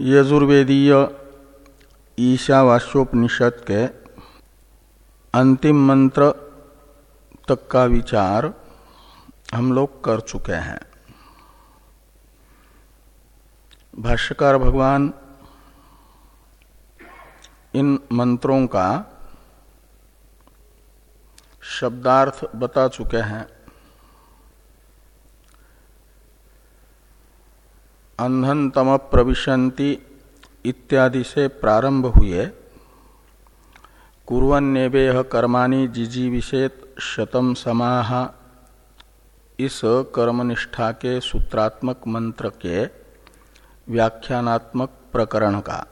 यजुर्वेदीय ईशावास्योपनिषद के अंतिम मंत्र तक का विचार हम लोग कर चुके हैं। भाष्यकार भगवान इन मंत्रों का शब्दार्थ बता चुके हैं। अंधन तम प्रविशंति इत्यादि से प्रारंभ हुए। कुरन्नेवेह कर्माणि जिजीविषेत शतम समाह। इस कर्मनिष्ठा के सूत्रात्मक मंत्र के व्याख्यानात्मक प्रकरण का।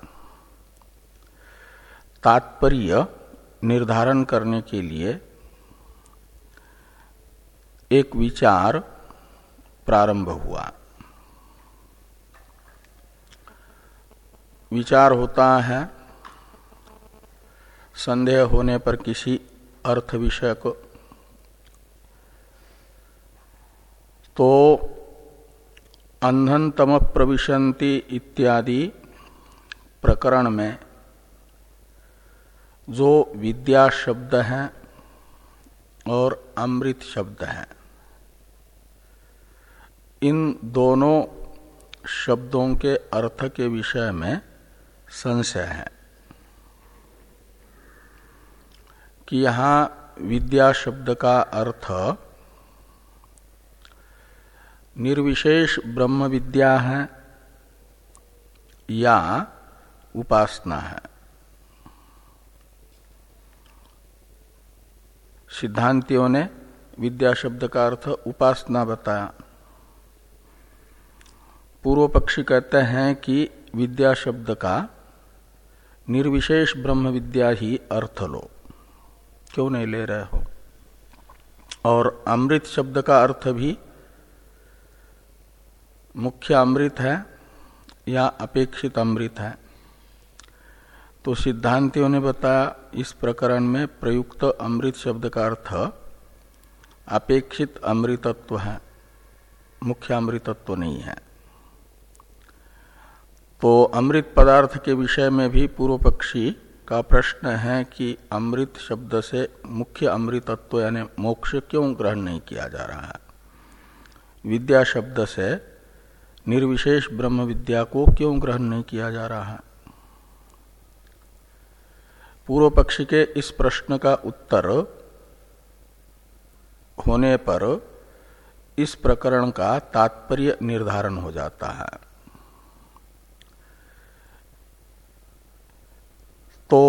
तात्पर्य निर्धारण करने के लिए एक विचार प्रारंभ हुआ। विचार होता है, संदेह होने पर किसी अर्थ विषय को। तो अंधन तम प्रविशंति इत्यादि प्रकरण में जो विद्या शब्द है और अमृत शब्द है, इन दोनों शब्दों के अर्थ के विषय में संशय है कि यहाँ विद्या शब्द का अर्थ निर्विशेष ब्रह्म विद्या है या उपासना है। सिद्धांतियों ने विद्या शब्द का अर्थ उपासना बताया। पूर्व पक्षी कहते हैं कि विद्या शब्द का निर्विशेष ब्रह्म विद्या ही अर्थ लो क्यों नहीं ले रहे हो? और अमृत शब्द का अर्थ भी मुख्य अमृत है या अपेक्षित अमृत है? तो सिद्धांतियों ने बताया, इस प्रकरण में प्रयुक्त अमृत शब्द का अर्थ अपेक्षित अमृतत्व है। मुख्य अमृतत्व नहीं है। तो अमृत पदार्थ के विषय में भी पूर्व पक्षी का प्रश्न है कि अमृत शब्द से मुख्य अमृतत्व यानी मोक्ष क्यों ग्रहण नहीं किया जा रहा है? विद्या शब्द से निर्विशेष ब्रह्म विद्या को क्यों ग्रहण नहीं किया जा रहा है? पूर्व पक्षी के इस प्रश्न का उत्तर होने पर इस प्रकरण का तात्पर्य निर्धारण हो जाता है। तो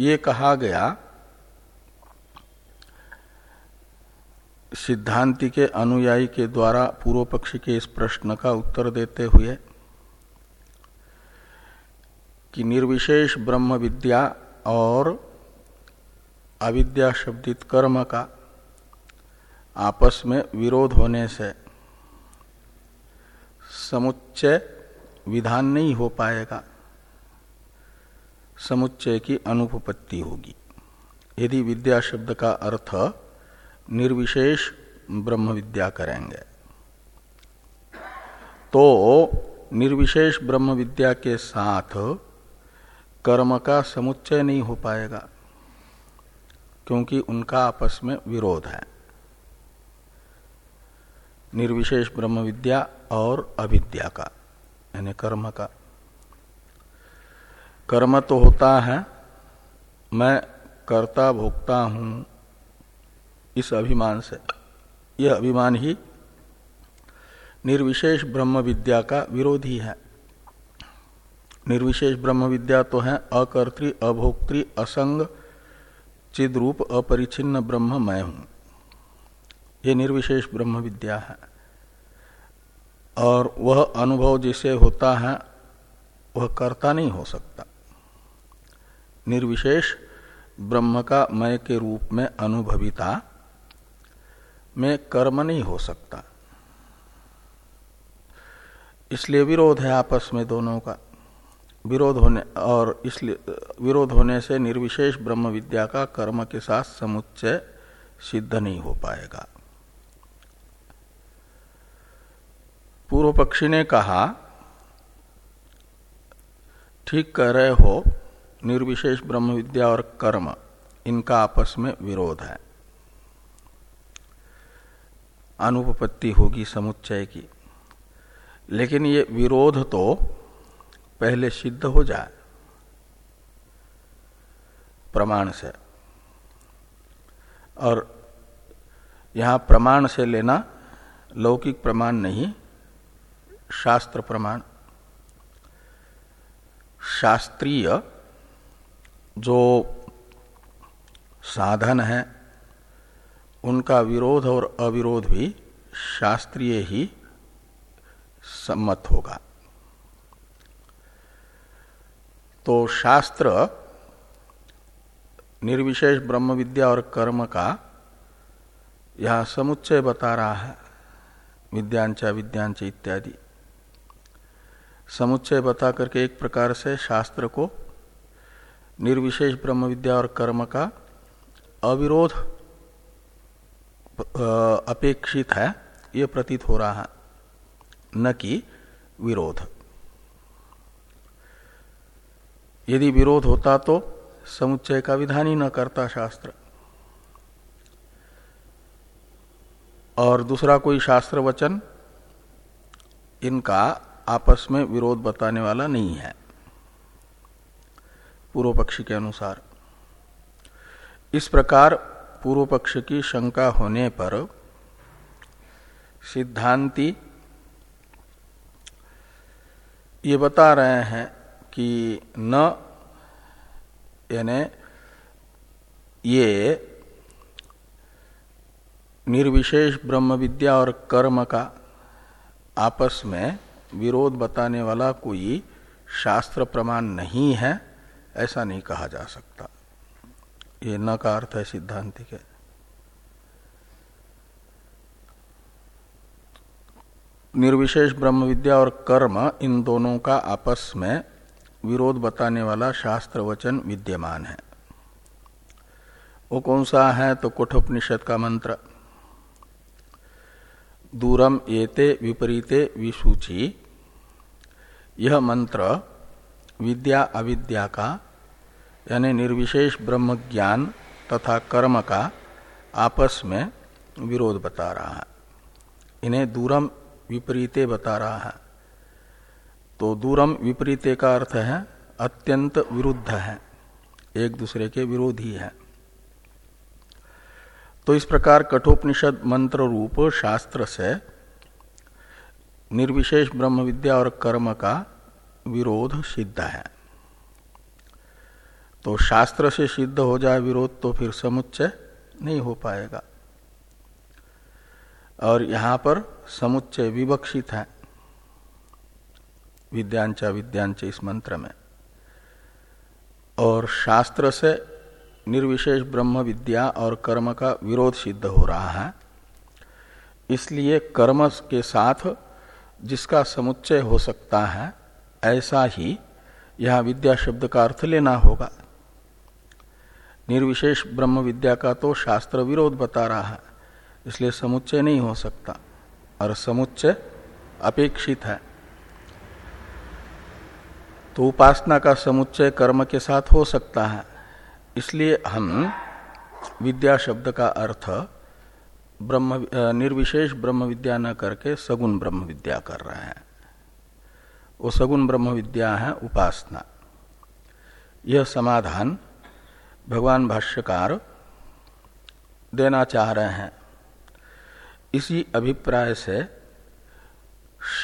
ये कहा गया, सिद्धांति के अनुयायी के द्वारा पूर्व पक्षी के इस प्रश्न का उत्तर देते हुए कि निर्विशेष ब्रह्म विद्या और अविद्या शब्दित कर्म का आपस में विरोध होने से समुच्चय विधान नहीं हो पाएगा। समुच्चय की अनुपपत्ति होगी। यदि विद्या शब्द का अर्थ निर्विशेष ब्रह्म विद्या करेंगे तो निर्विशेष ब्रह्म विद्या के साथ कर्म का समुच्चय नहीं हो पाएगा, क्योंकि उनका आपस में विरोध है। निर्विशेष ब्रह्म विद्या और अविद्या का, यानी कर्म का। कर्म तो होता है, मैं कर्ता भोक्ता हूँ इस अभिमान से। यह अभिमान ही निर्विशेष ब्रह्म विद्या का विरोधी है। निर्विशेष ब्रह्म विद्या तो है अकर्तृ अभोक्तृ असंग चिद रूप अपरिचिन्न ब्रह्म मैं हूँ। ये निर्विशेष ब्रह्म विद्या है। और वह अनुभव जिसे होता है, वह कर्ता नहीं हो सकता। निर्विशेष ब्रह्म का मय के रूप में अनुभविता में कर्म नहीं हो सकता। इसलिए विरोध है आपस में दोनों का। विरोध होने और इसलिए, विरोध होने से निर्विशेष ब्रह्म विद्या का कर्म के साथ समुच्चय सिद्ध नहीं हो पाएगा। पूर्व पक्षी ने कहा, ठीक कह रहे हो निर्विशेष ब्रह्म विद्या और कर्म, इनका आपस में विरोध है। अनुपपत्ति होगी समुच्चय की। लेकिन ये विरोध तो पहले सिद्ध हो जाए। प्रमाण से। और यहाँ प्रमाण से लेना लौकिक प्रमाण नहीं, शास्त्र प्रमाण। शास्त्रीय जो साधन है, उनका विरोध और अविरोध भी शास्त्रीय ही सम्मत होगा। तो शास्त्र निर्विशेष ब्रह्म विद्या और कर्म का यह समुच्चय बता रहा है, विद्यांचा विद्यांच इत्यादि। समुच्चय बता करके एक प्रकार से शास्त्र को निर्विशेष ब्रह्म विद्या और कर्म का अविरोध अपेक्षित है, ये प्रतीत हो रहा है। न कि विरोध। यदि विरोध होता तो समुच्चय का विधान ही न करता शास्त्र। और दूसरा कोई शास्त्र वचन, इनका आपस में विरोध बताने वाला नहीं है। पूर्व पक्षी के अनुसार। इस प्रकार पूर्व पक्ष की शंका होने पर सिद्धांति ये बता रहे हैं कि न यानी ये निर्विशेष ब्रह्म विद्या और कर्म का आपस में विरोध बताने वाला कोई शास्त्र प्रमाण नहीं है। ऐसा नहीं कहा जा सकता। ये न का अर्थ है। सिद्धांति के निर्विशेष ब्रह्म विद्या और कर्म, इन दोनों का आपस में विरोध बताने वाला शास्त्र वचन विद्यमान है। वो कौन सा है? तो कुठोपनिषद का मंत्र। दूरम एते विपरीते विसूची। यह मंत्र विद्या अविद्या का यानी निर्विशेष ब्रह्म ज्ञान तथा कर्म का आपस में विरोध बता रहा है। इन्हें दूरम विपरीते बता रहा है। तो दूरम विपरीते का अर्थ है, अत्यंत विरुद्ध है। एक दूसरे के विरोधी है। तो इस प्रकार कठोपनिषद मंत्र रूप शास्त्र से निर्विशेष ब्रह्म विद्या और कर्म का विरोध सिद्ध है। तो शास्त्र से सिद्ध हो जाए विरोध तो फिर समुच्चय नहीं हो पाएगा। और यहाँ पर समुच्चय विवक्षित है। विद्यांचा विद्यांच इस मंत्र में। और शास्त्र से निर्विशेष ब्रह्म विद्या और कर्म का विरोध सिद्ध हो रहा है। इसलिए कर्म के साथ जिसका समुच्चय हो सकता है, ऐसा ही यह विद्या शब्द का अर्थ लेना होगा। निर्विशेष ब्रह्म विद्या का तो शास्त्र विरोध बता रहा है, इसलिए समुच्चय नहीं हो सकता, और समुच्चय अपेक्षित है। तो उपासना का समुच्चय कर्म के साथ हो सकता है, इसलिए हम विद्या शब्द का अर्थ ब्रह्म निर्विशेष ब्रह्म विद्या न करके सगुण ब्रह्म विद्या कर रहे हैं। वो सगुण ब्रह्म विद्या है उपासना। यह समाधान भगवान भाष्यकार देना चाह रहे हैं। इसी अभिप्राय से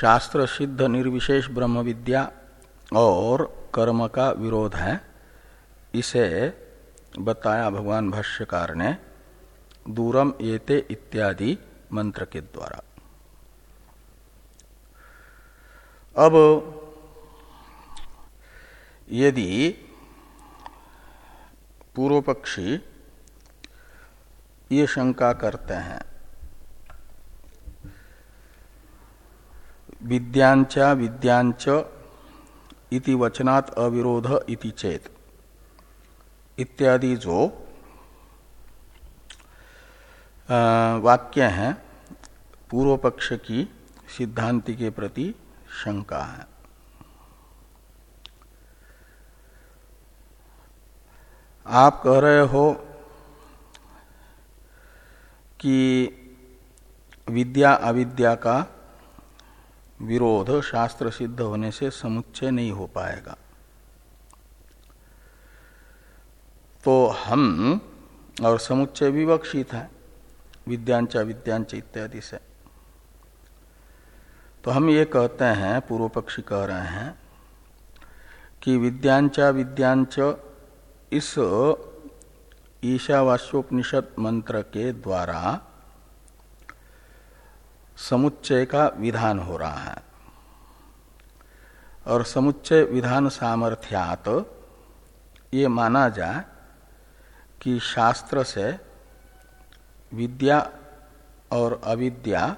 शास्त्र सिद्ध निर्विशेष ब्रह्म विद्या और कर्म का विरोध है, इसे बताया भगवान भाष्यकार ने दूरम एते इत्यादि मंत्र के द्वारा। अब यदि पूर्व पक्षी ये शंका करते हैं। विद्यांचा विद्यांच इति वचनात् अविरोध इति चेत। इत्यादि जो वाक्य हैं पूर्व पक्ष की सिद्धांति के प्रति शंका है। आप कह रहे हो कि विद्या अविद्या का विरोध शास्त्र सिद्ध होने से समुच्चय नहीं हो पाएगा। तो हम और समुच्चय विवक्षित है, विद्यांचा विद्यांच इत्यादि से। तो हम ये कहते हैं पूर्व पक्षी कह रहे हैं कि विद्यांचा विद्यांच इस ईशावास्योपनिषद मंत्र के द्वारा समुच्चय का विधान हो रहा है। और समुच्चय विधान सामर्थ्यात तो ये माना जाए कि शास्त्र से विद्या और अविद्या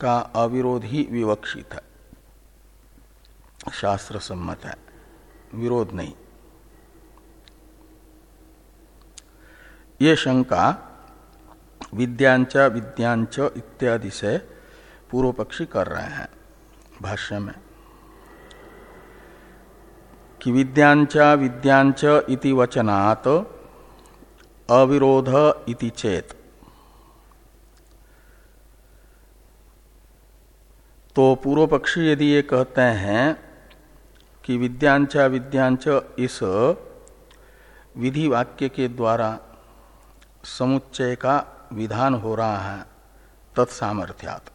का अविरोध विवक्षित है। शास्त्र सम्मत है, विरोध नहीं। ये शंका विद्यांचा, विद्यांच इत्यादि से पूर्व पक्षी कर रहे हैं भाष्य में। कि विद्यांचा, विद्यांच इति वचनात्, अविरोध इति चेत। तो पूर्व पक्षी यदि ये कहते हैं कि विद्यांचा, विद्यांच इस विधि वाक्य के द्वारा समुच्चय का विधान हो रहा है, तत्सामर्थ्यात।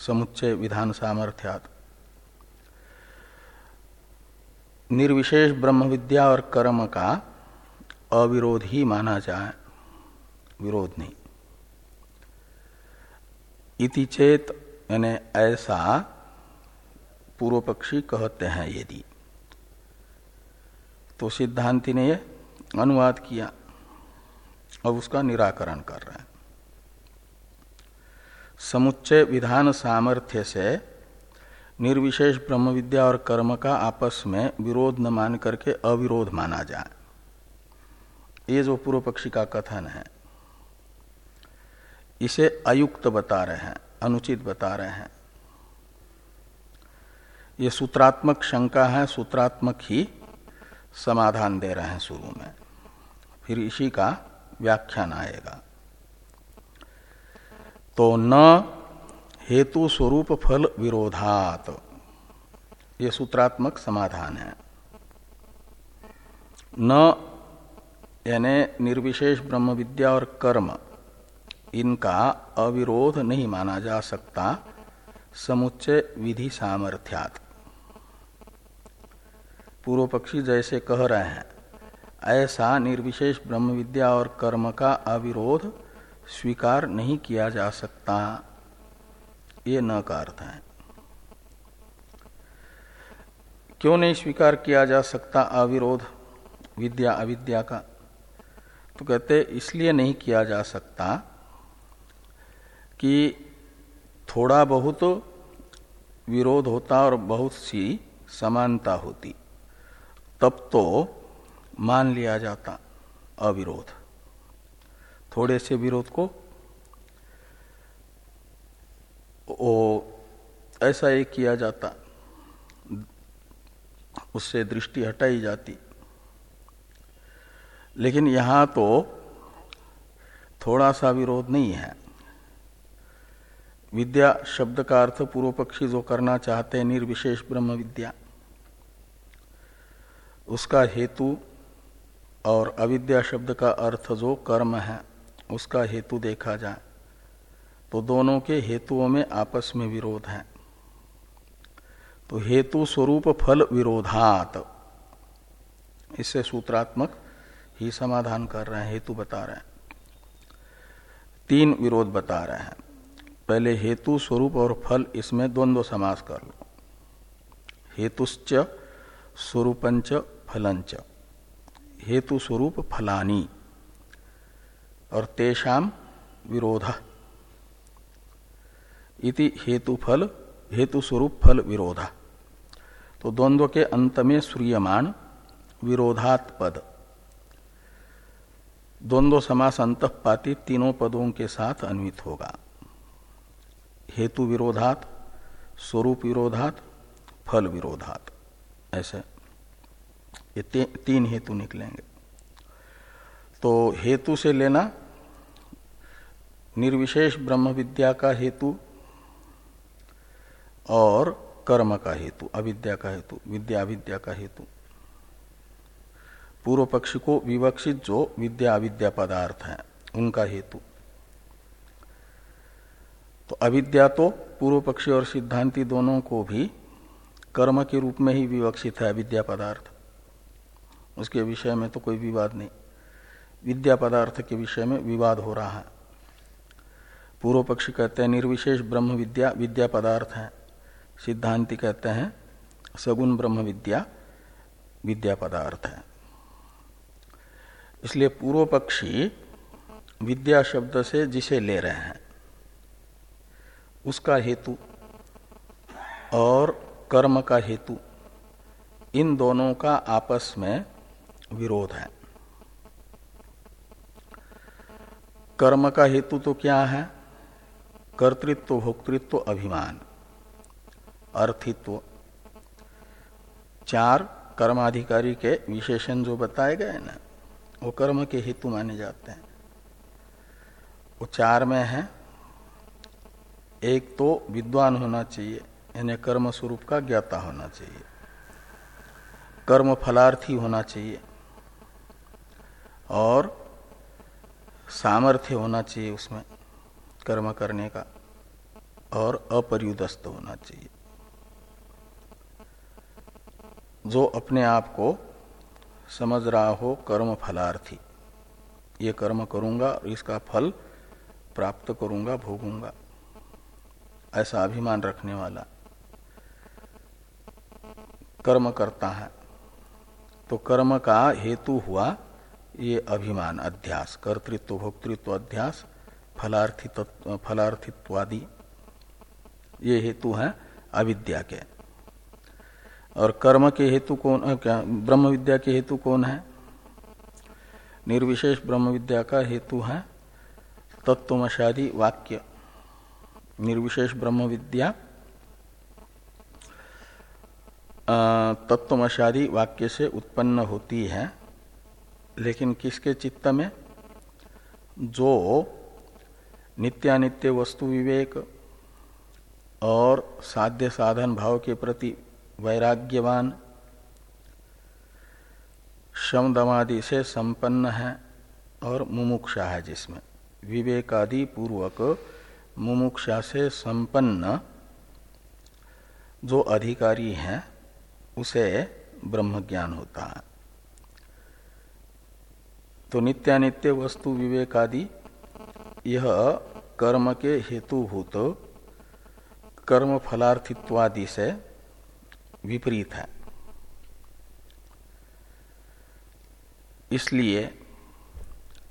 समुच्चय विधान सामर्थ्यात। निर्विशेष ब्रह्म विद्या और कर्म का अविरोध ही माना जाए, विरोध नहीं। इति चेत, यानी ऐसा पूर्व पक्षी कहते हैं यदि। तो सिद्धांति ने अनुवाद किया। अब उसका निराकरण कर रहे हैं। समुच्चय विधान सामर्थ्य से निर्विशेष ब्रह्म विद्या और कर्म का आपस में विरोध न मान करके अविरोध माना जाए। ये जो पूर्व पक्षी का कथन है, इसे अयुक्त बता रहे हैं, अनुचित बता रहे हैं। ये सूत्रात्मक शंका है, सूत्रात्मक ही समाधान दे रहे हैं शुरू में। फिर इसी का व्याख्यान आएगा। तो न हेतु स्वरूप फल विरोधात। ये सूत्रात्मक समाधान है। न यानी निर्विशेष ब्रह्म विद्या और कर्म, इनका अविरोध नहीं माना जा सकता, समुच्चय विधि सामर्थ्यात। पूर्व पक्षी जैसे कह रहे हैं ऐसा निर्विशेष ब्रह्म विद्या और कर्म का अविरोध स्वीकार नहीं किया जा सकता। ये न का अर्थ है। क्यों नहीं स्वीकार किया जा सकता अविरोध विद्या अविद्या का? तो कहते, इसलिए नहीं किया जा सकता कि थोड़ा बहुत विरोध होता और बहुत सी समानता होती। तब तो मान लिया जाता अविरोध। थोड़े से विरोध को ओ, ऐसा एक किया जाता, उससे दृष्टि हटाई जाती। लेकिन यहाँ तो थोड़ा सा विरोध नहीं है। विद्या शब्द का अर्थ पूर्व पक्षी जो करना चाहते हैं, निर्विशेष ब्रह्म विद्या उसका हेतु और अविद्या शब्द का अर्थ जो कर्म है, उसका हेतु देखा जाए तो दोनों के हेतुओं में आपस में विरोध है। तो हेतु स्वरूप फल विरोधात, इससे सूत्रात्मक ही समाधान कर रहे हैं, हेतु बता रहे हैं। तीन विरोध बता रहे हैं। पहले हेतु स्वरूप और फल, इसमें द्वंद्व समास कर लो। हेतुश्च स्वरूपंच फलंच। हेतु स्वरूप फलानी। और तेषाम विरोध। इति हेतु फल, हेतु स्वरूप फल विरोध। तो द्वंद्व के अंत में सूर्यमान विरोधात पद। द्वंद्व समास अंतपाती तीनों पदों के साथ अन्वित होगा। हेतु विरोधात, स्वरूप विरोधात, फल विरोधात। ऐसे। ये ती, तीन हेतु निकलेंगे। तो हेतु से लेना निर्विशेष ब्रह्म विद्या का हेतु और कर्म का हेतु अविद्या का हेतु विद्या अविद्या का हेतु। पूर्व पक्ष को विवक्षित जो विद्या अविद्या पदार्थ है उनका हेतु। तो अविद्या तो पूर्व पक्षी और सिद्धांति दोनों को भी कर्म के रूप में ही विवक्षित है अविद्या पदार्थ। उसके विषय में तो कोई विवाद नहीं। विद्या पदार्थ के विषय में विवाद हो रहा है। पूर्व पक्षी कहते हैं, निर्विशेष ब्रह्म विद्या विद्या पदार्थ है। सिद्धांति कहते हैं, सगुण ब्रह्म विद्या विद्या पदार्थ है। इसलिए पूर्व पक्षी विद्या शब्द से जिसे ले रहे हैं, उसका हेतु और कर्म का हेतु, इन दोनों का आपस में विरोध है। कर्म का हेतु तो क्या है? कर्तृत्व, भोक्तृत्व, अभिमान। अर्थित्व। चार कर्माधिकारी के विशेषण जो बताए गए ना, वो कर्म के हेतु माने जाते हैं। वो चार में है। एक तो विद्वान होना चाहिए, यानी कर्म स्वरूप का ज्ञाता होना चाहिए। कर्म फलार्थी होना चाहिए। और सामर्थ्य होना चाहिए उसमें, कर्म करने का, और अपर्युदस्त होना चाहिए। जो अपने आप को समझ रहा हो कर्म फलार्थी, ये कर्म करूँगा और इसका फल प्राप्त करूँगा, भोगूँगा, ऐसा अभिमान रखने वाला कर्म करता है तो कर्म का हेतु हुआ ये अभिमान, अध्यास, कर्तृत्व, भोक्तृत्व, अध्यास फलार्थी फलार्थित्वादि, ये हेतु है अविद्या के। और कर्म के हेतु कौन क्या ब्रह्म विद्या के हेतु कौन है? निर्विशेष ब्रह्म विद्या का हेतु है तत्वमशादी वाक्य। निर्विशेष ब्रह्म विद्या तत्वमशादी वाक्य से उत्पन्न होती है। लेकिन किसके चित्त में? जो नित्यानित्य वस्तु विवेक और साध्य साधन भाव के प्रति वैराग्यवान शमदमादि से संपन्न है और मुमुक्षा है जिसमें। विवेकादि पूर्वक मुमुक्षा से संपन्न जो अधिकारी हैं, उसे ब्रह्म ज्ञान होता है। तो नित्यानित्य वस्तु विवेक आदि यह कर्म के हेतुभूत कर्म फलार्थित्वादि से विपरीत है। इसलिए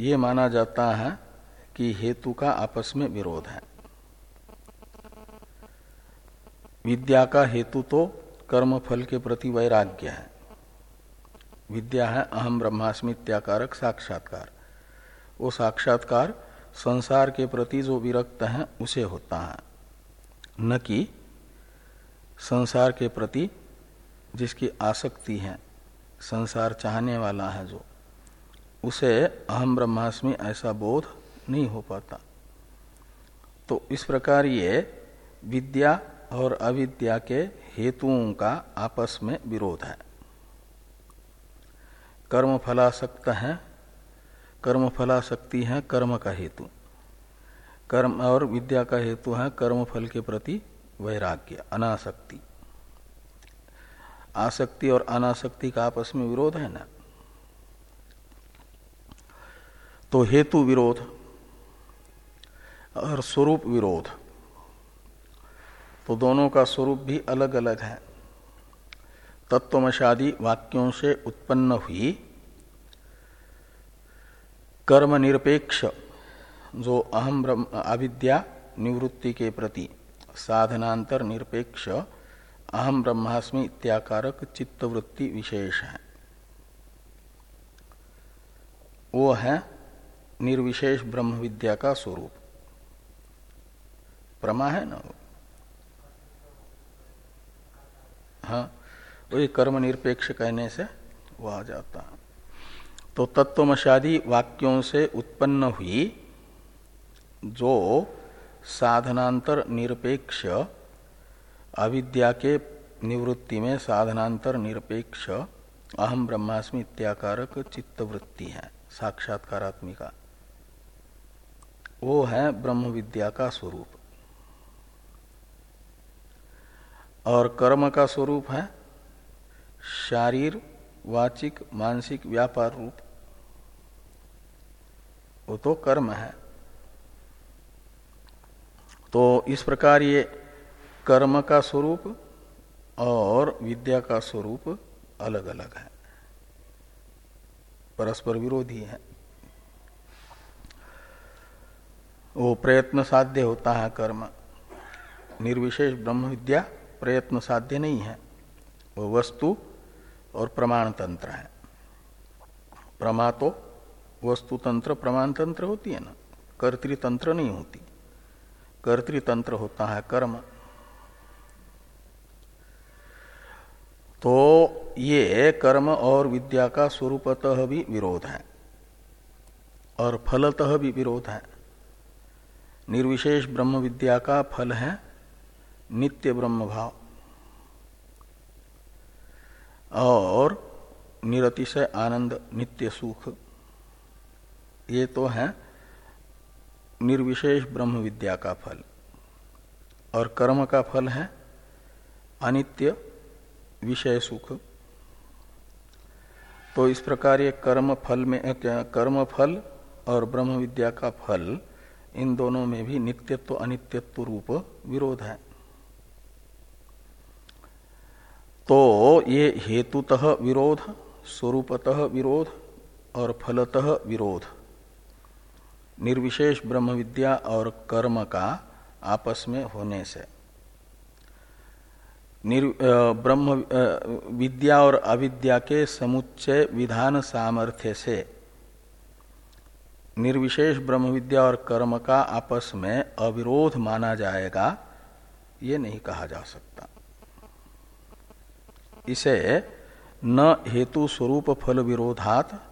ये माना जाता है कि हेतु का आपस में विरोध है। विद्या का हेतु तो कर्म फल के प्रति वैराग्य है। विद्या है अहम ब्रह्मास्मि त्याकारक साक्षात्कार। वो साक्षात्कार संसार के प्रति जो विरक्त है, उसे होता है। न कि संसार के प्रति जिसकी आसक्ति है, संसार चाहने वाला है जो। उसे अहम ब्रह्मास्मि ऐसा बोध नहीं हो पाता। तो इस प्रकार ये विद्या और अविद्या के हेतुओं का आपस में विरोध है। कर्म फलासक्त है, कर्म फलाशक्ति है, कर्म का हेतु। कर्म और विद्या का हेतु है कर्म फल के प्रति वैराग्य, अनासक्ति। आसक्ति और अनासक्ति का आपस में विरोध है ना? तो हेतु विरोध और स्वरूप विरोध। तो दोनों का स्वरूप भी अलग अलग है। तत्वमशादी वाक्यों से उत्पन्न हुई कर्म निरपेक्ष जो अहम ब्रह्म, अविद्या निवृत्ति के प्रति साधनांतर निरपेक्ष अहम ब्रह्मास्मि इत्याकारक चित्तवृत्ति विशेष है। वो है निर्विशेष ब्रह्म विद्या का स्वरूप। प्रमा है ना वो? हाँ। वही कर्म निरपेक्ष कहने से वो आ जाता है। तो तत्वमशादी वाक्यों से उत्पन्न हुई जो साधनांतर निरपेक्ष, अविद्या के निवृत्ति में साधनांतर निरपेक्ष, अहम ब्रह्मास्मि इत्याकारक चित्तवृत्ति है साक्षात्कारात्मिका वो है ब्रह्म विद्या का स्वरूप। और कर्म का स्वरूप है शारीर, वाचिक, मानसिक, व्यापार रूप, वो तो कर्म है। तो इस प्रकार ये कर्म का स्वरूप और विद्या का स्वरूप अलग अलग है। परस्पर विरोधी है। वो प्रयत्न साध्य होता है कर्म। निर्विशेष ब्रह्म विद्या प्रयत्न साध्य नहीं है। वो वस्तु और प्रमाण तंत्र है। प्रमा तो वस्तु तंत्र, प्रमाण तंत्र होती है ना? कर्तृतंत्र नहीं होती। कर्तृतंत्र होता है कर्म। तो ये कर्म और विद्या का स्वरूपतः भी विरोध है और फलतः भी विरोध है। निर्विशेष ब्रह्म विद्या का फल है नित्य ब्रह्म भाव। और निरतिशय आनंद, नित्य सुख, ये तो है निर्विशेष ब्रह्म विद्या का फल। और कर्म का फल है अनित्य, विषय सुख। तो इस प्रकार ये कर्म फल में कर्म फल और ब्रह्म विद्या का फल, इन दोनों में भी नित्यत्व, अनित्यत्व रूप विरोध है। तो ये हेतुतः विरोध, स्वरूपतः विरोध और फलतः विरोध। निर्विशेष ब्रह्म विद्या और कर्म का आपस में होने से। ब्रह्म विद्या और अविद्या के समुच्चय विधान सामर्थ्य से निर्विशेष ब्रह्म विद्या और कर्म का आपस में अविरोध माना जाएगा, ये नहीं कहा जा सकता। इसे न हेतु स्वरूप फल विरोधात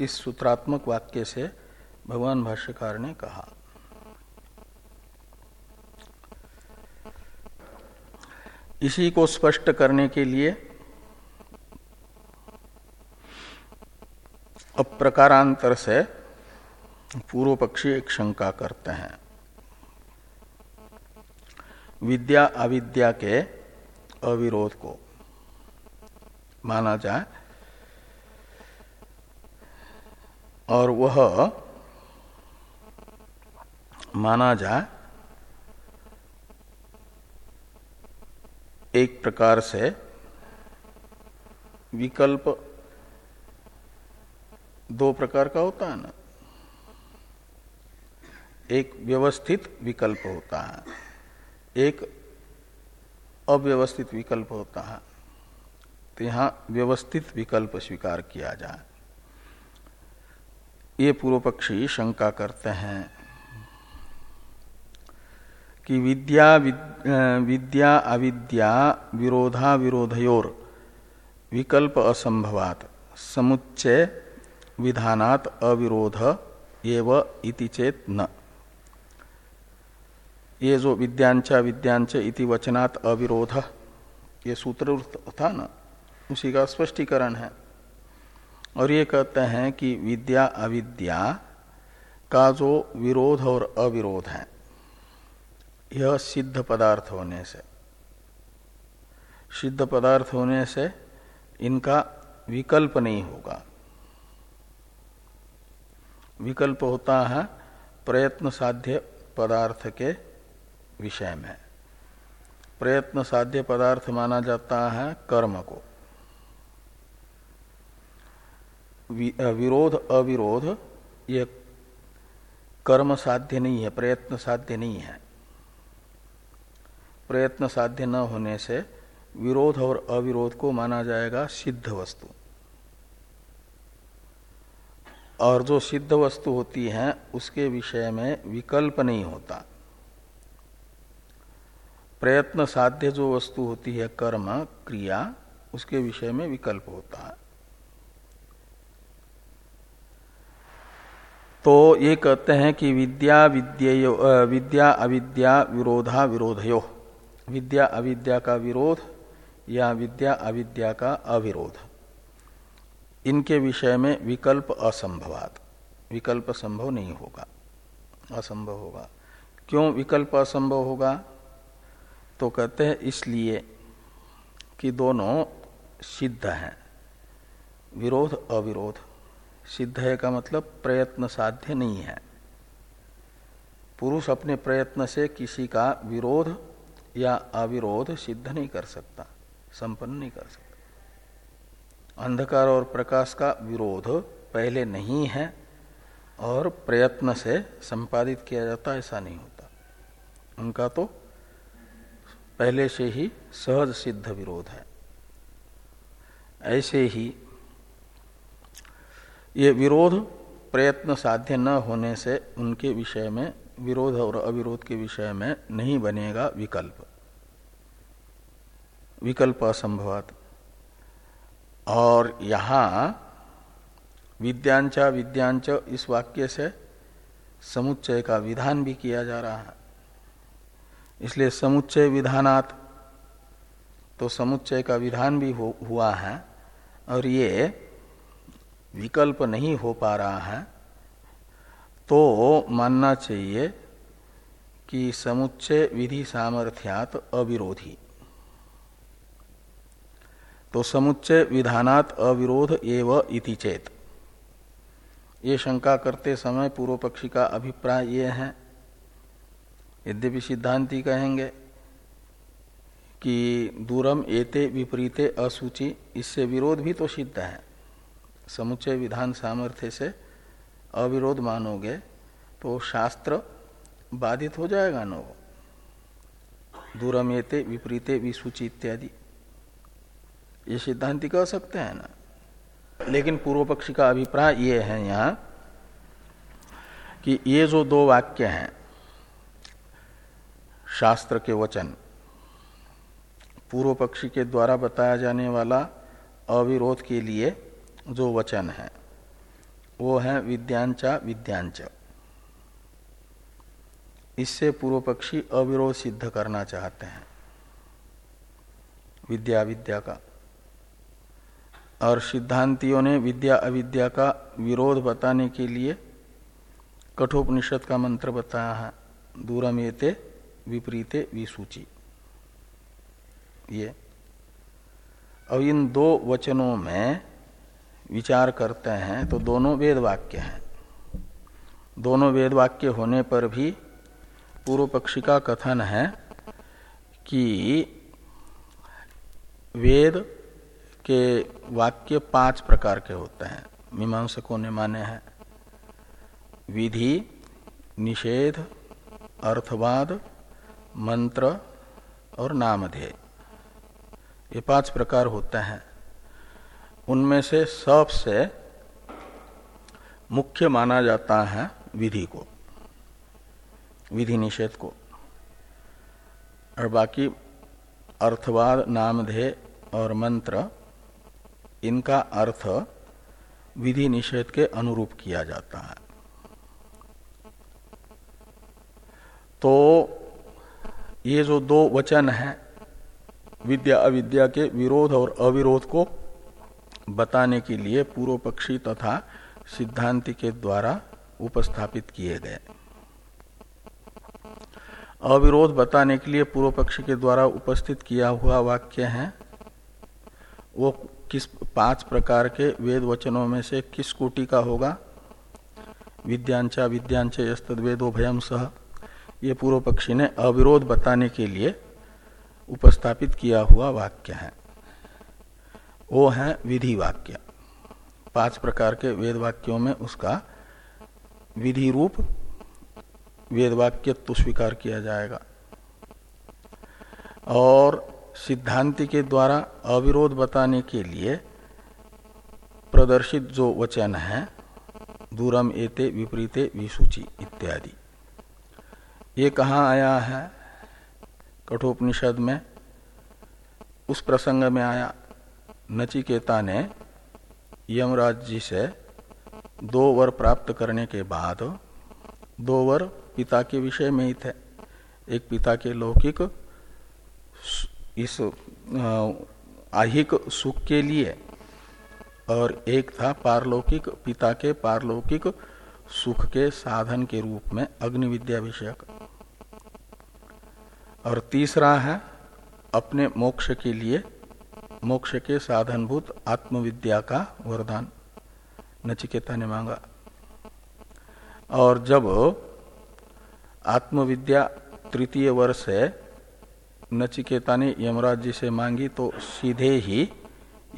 इस सूत्रात्मक वाक्य से भगवान भाष्यकार ने कहा। इसी को स्पष्ट करने के लिए अब प्रकारांतर से पूर्व पक्षी एक शंका करते हैं। विद्या अविद्या के अविरोध को। माना जाए। और वह माना जाए एक प्रकार से विकल्प दो प्रकार का होता है ना। एक व्यवस्थित विकल्प होता है, एक अव्यवस्थित विकल्प होता है। तो यहाँ व्यवस्थित विकल्प स्वीकार किया जाए। ये पूर्व पक्षी शंका करते हैं कि विद्या विद्या अविद्या विरोधा विरोधयोर विकल्प असंभवात समुच्चय विधानात अविरोध एव इति चेत न। ये जो विद्यांचा विद्यांच इति वचनात् अविरोध, ये सूत्र था ना? उसी का स्पष्टीकरण है। और ये कहते हैं कि विद्या अविद्या का जो विरोध और अविरोध है, यह सिद्ध पदार्थ होने से, सिद्ध पदार्थ होने से इनका विकल्प नहीं होगा। विकल्प होता है प्रयत्न साध्य पदार्थ के विषय में। प्रयत्न साध्य पदार्थ माना जाता है कर्म को। विरोध, अविरोध, ये कर्म साध्य नहीं है, प्रयत्न साध्य नहीं है। प्रयत्न साध्य न होने से विरोध और अविरोध को माना जाएगा सिद्ध वस्तु। और जो सिद्ध वस्तु होती है, उसके विषय में विकल्प नहीं होता। प्रयत्न साध्य जो वस्तु होती है, कर्म, क्रिया, उसके विषय में विकल्प होता है। तो ये कहते हैं कि विद्या विद्य विद्या अविद्या विरोधा विरोधयो। विद्या अविद्या का विरोध या विद्या अविद्या का अविरोध। इनके विषय में विकल्प असंभवात। विकल्प संभव नहीं होगा। असंभव होगा। क्यों विकल्प असंभव होगा? तो कहते हैं इसलिए कि दोनों सिद्ध हैं। विरोध, अविरोध। सिद्ध है का मतलब प्रयत्न साध्य नहीं है। पुरुष अपने प्रयत्न से किसी का विरोध या अविरोध सिद्ध नहीं कर सकता, संपन्न नहीं कर सकता। अंधकार और प्रकाश का विरोध पहले नहीं है और प्रयत्न से संपादित किया जाता ऐसा नहीं होता। उनका तो पहले से ही सहज सिद्ध विरोध है। ऐसे ही ये विरोध प्रयत्न साध्य न होने से उनके विषय में विरोध और अविरोध के विषय में नहीं बनेगा विकल्प। विकल्प असंभवत। और यहाँ विद्यांचा विद्यांच इस वाक्य से समुच्चय का विधान भी किया जा रहा है। इसलिए समुच्चय विधानात तो समुच्चय का विधान भी हुआ है। और ये विकल्प नहीं हो पा रहा है तो मानना चाहिए कि समुच्चय विधि सामर्थ्यात अविरोधी। तो समुच्चय विधानात अविरोध एव इति चेत। ये शंका करते समय पूर्व पक्षी का अभिप्राय ये है। यद्यपि सिद्धांति कहेंगे कि दूरम एते विपरीते असूचि, इससे विरोध भी तो सिद्ध है। समुच्चय विधान सामर्थ्य से अविरोध मानोगे तो शास्त्र बाधित हो जाएगा न वो। दूरम विपरीते, विसूचि इत्यादि। ये सिद्धांति कह सकते हैं ना। लेकिन पूर्व पक्षी का अभिप्राय ये है यहाँ कि ये जो दो वाक्य हैं, शास्त्र के वचन, पूर्व पक्षी के द्वारा बताया जाने वाला अविरोध के लिए जो वचन है, वो है विद्यांचा विद्यांच। इससे पूर्व पक्षी अविरोध सिद्ध करना चाहते हैं। विद्या विद्या का। और सिद्धांतियों ने विद्या अविद्या का विरोध बताने के लिए कठोपनिषद का मंत्र बताया है दूरम ये विपरीते विसूची। ये। अब इन दो वचनों में विचार करते हैं तो दोनों वेद वाक्य हैं। दोनों वेद वाक्य होने पर भी पूर्व पक्षी का कथन है कि वेद के वाक्य पाँच प्रकार के होते हैं। मीमांसकों ने माने हैं, विधि, निषेध, अर्थवाद, मंत्र और नामधेय। ये पाँच प्रकार होते हैं। उनमें से सबसे मुख्य माना जाता है विधि को, विधि निषेध को। और बाकी अर्थवाद, नामधेय और मंत्र, इनका अर्थ विधि निषेध के अनुरूप किया जाता है। तो ये जो दो वचन हैं, विद्या अविद्या के विरोध और अविरोध को बताने के लिए पूर्व पक्षी तथा सिद्धांति के द्वारा उपस्थापित किए गए। अविरोध बताने के लिए पूर्व पक्षी के द्वारा उपस्थित किया हुआ वाक्य है, वो किस पाँच प्रकार के वेद वचनों में से किस कोटि का होगा? विद्यांचा, विद्यांच वेदो भयम सह। ये पूर्व पक्षी ने अविरोध बताने के लिए उपस्थापित किया हुआ वाक्य है। वो है विधि वाक्य पाँच प्रकार के वेद वाक्यों में उसका विधि रूप वेद वाक्य तो स्वीकार किया जाएगा। और सिद्धांति के द्वारा अविरोध बताने के लिए प्रदर्शित जो वचन है, दूरम एते विपरीते विसूचि इत्यादि। ये कहाँ आया है? कठोपनिषद में। उस प्रसंग में आया। नचिकेता ने यमराज जी से दो वर प्राप्त करने के बाद दो वर पिता के विषय में ही थे। एक पिता के लौकिक इस आहिक सुख के लिए और एक था पारलौकिक, पिता के पारलौकिक सुख के साधन के रूप में अग्नि विद्या विषयक। और तीसरा है अपने मोक्ष के लिए मोक्ष के साधनभूत आत्मविद्या का वरदान। नचिकेता ने मांगा। और जब आत्मविद्या तृतीय वर्ष है, नचिकेता ने यमराज जी से मांगी तो सीधे ही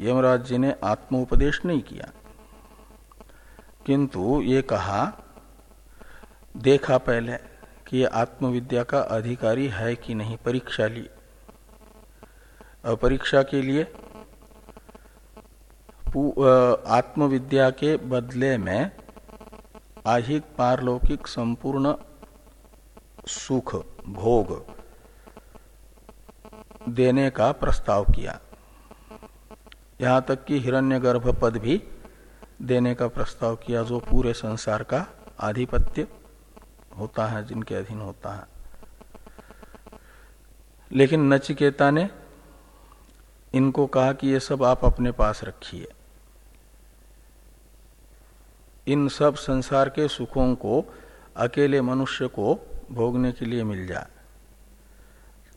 यमराज जी ने आत्मोपदेश नहीं किया। किंतु ये कहा, देखा पहले कि ये आत्मविद्या का अधिकारी है कि नहीं, परीक्षा ली। परीक्षा के लिए आत्मविद्या के बदले में आहिक पारलौकिक संपूर्ण सुख, भोग देने का प्रस्ताव किया। यहाँ तक कि हिरण्यगर्भ पद भी देने का प्रस्ताव किया, जो पूरे संसार का आधिपत्य होता है, जिनके अधीन होता है। लेकिन नचिकेता ने इनको कहा कि ये सब आप अपने पास रखिए। इन सब संसार के सुखों को, अकेले मनुष्य को भोगने के लिए मिल जाए।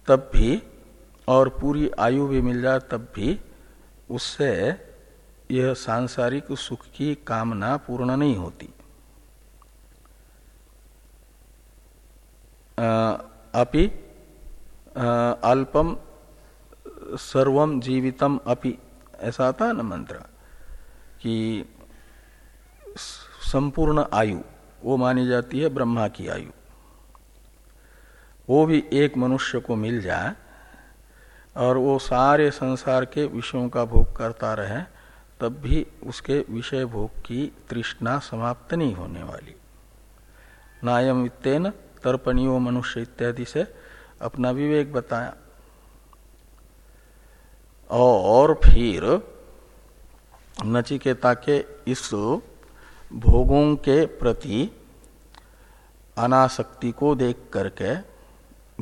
तब भी, और पूरी आयु भी मिल जाए, तब भी उससे यह सांसारिक सुख की कामना पूर्ण नहीं होती। अपि अल्पम सर्वम जीवितम अपि। ऐसा आता है ना मंत्र कि संपूर्ण आयु, वो मानी जाती है ब्रह्मा की आयु। वो भी एक मनुष्य को मिल जाए और वो सारे संसार के विषयों का भोग करता रहे, तब भी उसके विषय भोग की तृष्णा समाप्त नहीं होने वाली। नायम वित्तेन तर्पणियों मनुष्य इत्यादि से अपना विवेक बताया। और फिर नचिकेता के इस भोगों के प्रति अनासक्ति को देख करके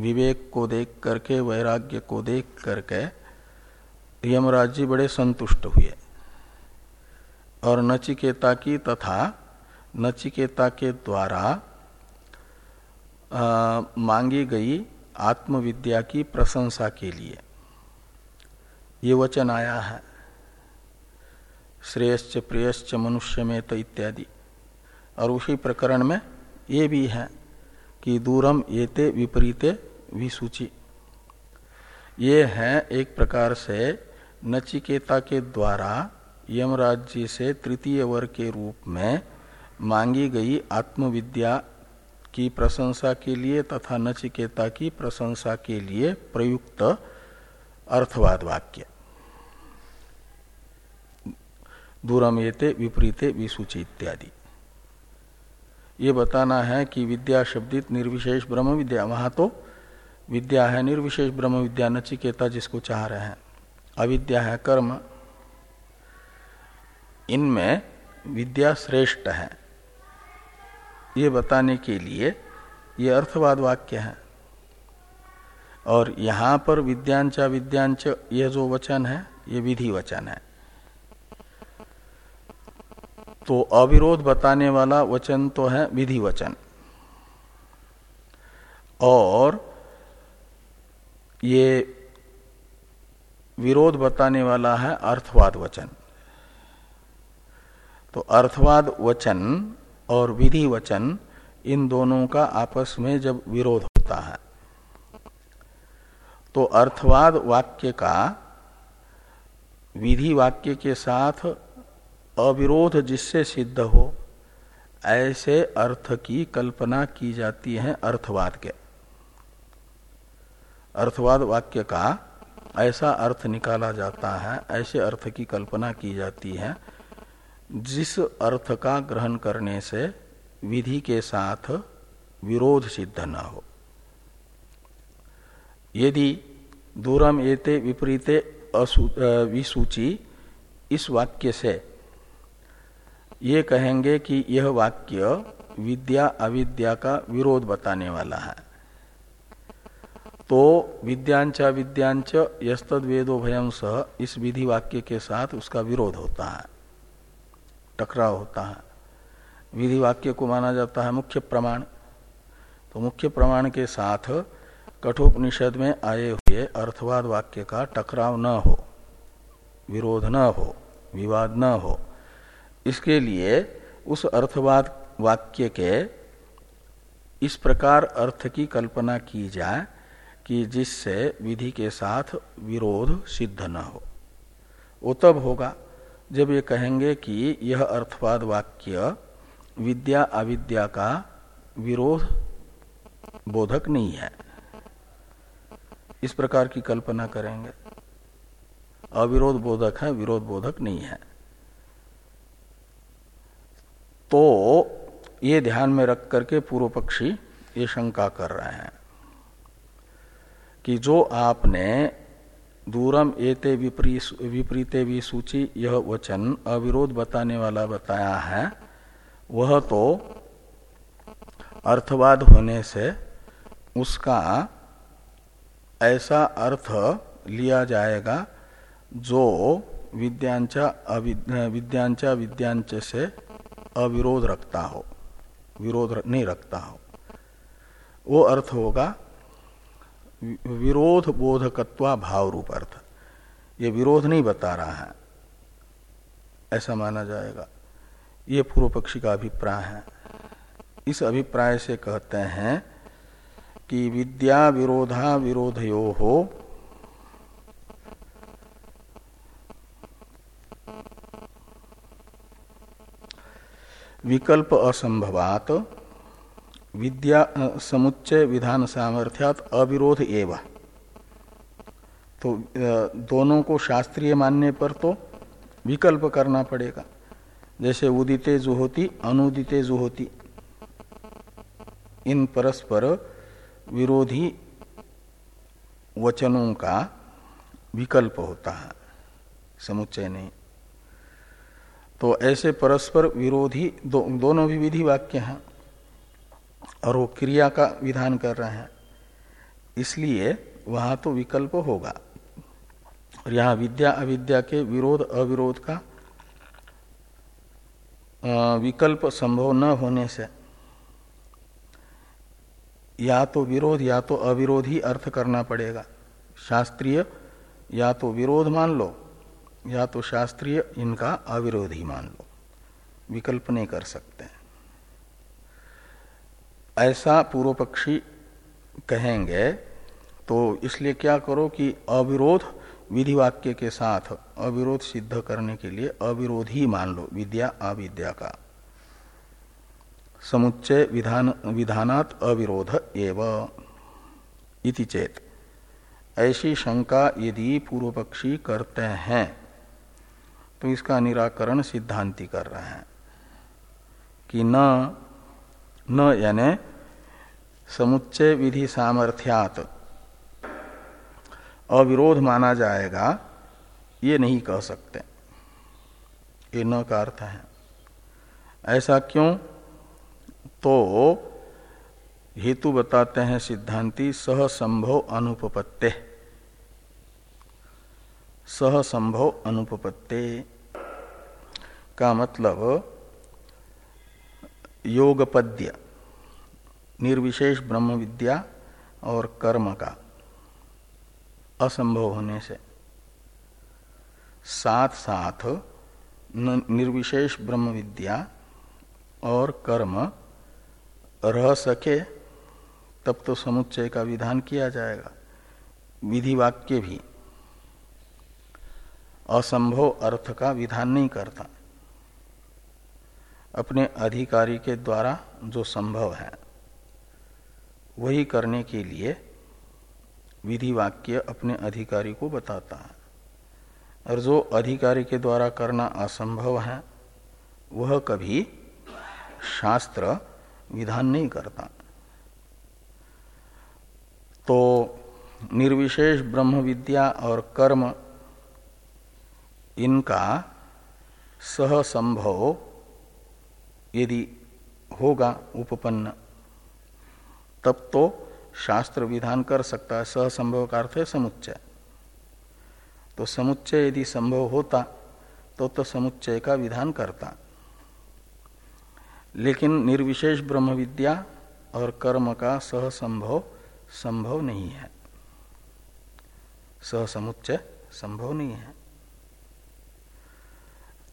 विवेक को देख करके वैराग्य को देख करके यमराज जी बड़े संतुष्ट हुए। और नचिकेता की तथा नचिकेता के द्वारा आ, मांगी गई आत्मविद्या की प्रशंसा के लिए। ये वचन आया है। श्रेयश्च प्रियश्च मनुष्य में तो इत्यादि। और उसी प्रकरण में ये भी है कि दूरम येते विपरीते विसूचि। ये है एक प्रकार से नचिकेता के द्वारा यमराज जी से तृतीय वर्ग के रूप में मांगी गई आत्मविद्या की प्रशंसा के लिए तथा नचिकेता की प्रशंसा के लिए प्रयुक्त अर्थवाद वाक्य। दूरम येते विपरीते, विसूचि इत्यादि। ये बताना है कि विद्या शब्दित निर्विशेष ब्रह्म विद्या, वहाँ तो विद्या है निर्विशेष ब्रह्म विद्या नचिकेता जिसको चाह रहे हैं। अविद्या है कर्म। इनमें विद्या श्रेष्ठ है। ये बताने के लिए ये अर्थवाद वाक्य है। और यहाँ पर विद्यांचा विद्यांच, ये जो वचन है, ये विधि वचन है। तो अविरोध बताने वाला वचन तो है विधि वचन और ये विरोध बताने वाला है अर्थवाद वचन। तो अर्थवाद वचन और विधि वचन इन दोनों का आपस में जब विरोध होता है तो अर्थवाद वाक्य का विधि वाक्य के साथ अविरोध जिससे सिद्ध हो, ऐसे अर्थ की कल्पना की जाती है अर्थवाद के। अर्थवाद वाक्य का ऐसा अर्थ निकाला जाता है, ऐसे अर्थ की कल्पना की जाती है, जिस अर्थ का ग्रहण करने से विधि के साथ विरोध सिद्ध न हो। यदि दूरम एते विपरीते विसूची इस वाक्य से ये कहेंगे कि यह वाक्य विद्या अविद्या का विरोध बताने वाला है। तो विद्यांच विद्यांच यस्तद वेदो भयम सह इस विधि वाक्य के साथ उसका विरोध होता है, टकराव होता है। विधि वाक्य को माना जाता है मुख्य प्रमाण। तो मुख्य प्रमाण के साथ कठोपनिषद में आए हुए अर्थवाद वाक्य का टकराव न हो, विरोध न हो, विवाद न हो। इसके लिए उस अर्थवाद, वाक्य के इस प्रकार अर्थ की कल्पना की जाए कि जिससे विधि के साथ विरोध सिद्ध न हो। वो तब होगा जब ये कहेंगे कि यह अर्थवाद, वाक्य विद्या, अविद्या का विरोध बोधक नहीं है। इस प्रकार की कल्पना करेंगे। अविरोध बोधक है, विरोध बोधक नहीं है। तो ये ध्यान में रख करके पूर्व पक्षी ये शंका कर रहे हैं कि जो आपने दूरम एते विपरीते भी सूची यह वचन अविरोध बताने वाला बताया है, वह तो अर्थवाद होने से उसका ऐसा अर्थ लिया जाएगा जो विद्यांचा विद्यांचा विद्यांच से अविरोध रखता हो, विरोध नहीं रखता हो। वो अर्थ होगा विरोध बोधकत्वा भाव रूप अर्थ। ये विरोध नहीं बता रहा है। ऐसा माना जाएगा। ये पूर्व पक्षी का अभिप्राय है। इस अभिप्राय से कहते हैं कि विद्या विरोधा विरोधयो हो विकल्प असंभवात, विद्या समुच्चय विधान सामर्थ्यात अविरोध एवं। तो दोनों को शास्त्रीय मानने पर तो विकल्प करना पड़ेगा। जैसे उदिते जो होती अनुदिते जो होती इन परस्पर विरोधी वचनों का विकल्प होता है। समुच्चय नहीं। तो ऐसे परस्पर विरोधी दो, दोनों भी विधि वाक्य हैं और वो क्रिया का विधान कर रहे हैं। इसलिए वहाँ तो विकल्प होगा। और यहाँ विद्या अविद्या के विरोध अविरोध का विकल्प संभव न होने से या तो विरोध या तो अविरोध ही अर्थ करना पड़ेगा। शास्त्रीय या तो विरोध मान लो या तो शास्त्रीय, इनका अविरोध मान लो। विकल्प नहीं कर सकते। ऐसा पूर्व पक्षी कहेंगे तो इसलिए क्या करो कि अविरोध विधि वाक्य के साथ अविरोध सिद्ध करने के लिए अविरोध मान लो, विद्या अविद्या का। समुच्चय विधान, विधानात अविरोध एव इति चेत। ऐसी शंका यदि पूर्व पक्षी करते हैं तो इसका निराकरण सिद्धांति कर रहे हैं कि न न यानि समुच्चय विधि सामर्थ्यात। अविरोध माना जाएगा, ये नहीं कह सकते। ये न का अर्थ है। ऐसा क्यों? तो हेतु बताते हैं सिद्धांति, सह संभव अनुपपत्ते। सह संभव अनुपपत्ते। का मतलब योगपद्य, निर्विशेष ब्रह्म विद्या और कर्म का असंभव होने से। साथ साथ निर्विशेष ब्रह्म विद्या और कर्म, रह सके, तब तो समुच्चय का विधान किया जाएगा। विधि वाक्य भी। असंभव अर्थ का विधान नहीं करता। अपने अधिकारी के द्वारा जो संभव है, वही करने के लिए विधि वाक्य अपने अधिकारी को बताता है। और जो अधिकारी के द्वारा करना असंभव है, वह कभी शास्त्र विधान नहीं करता। तो निर्विशेष ब्रह्म विद्या और कर्म इनका सह संभव यदि होगा उपपन्न, तब तो शास्त्र विधान कर सकता है, सहसंभव का अर्थ है समुच्चय। तो समुच्चय यदि संभव होता तो तो समुच्चय का विधान करता। लेकिन निर्विशेष ब्रह्म विद्या और कर्म का सहसंभव संभव नहीं है। सहसमुच्चय संभव नहीं है।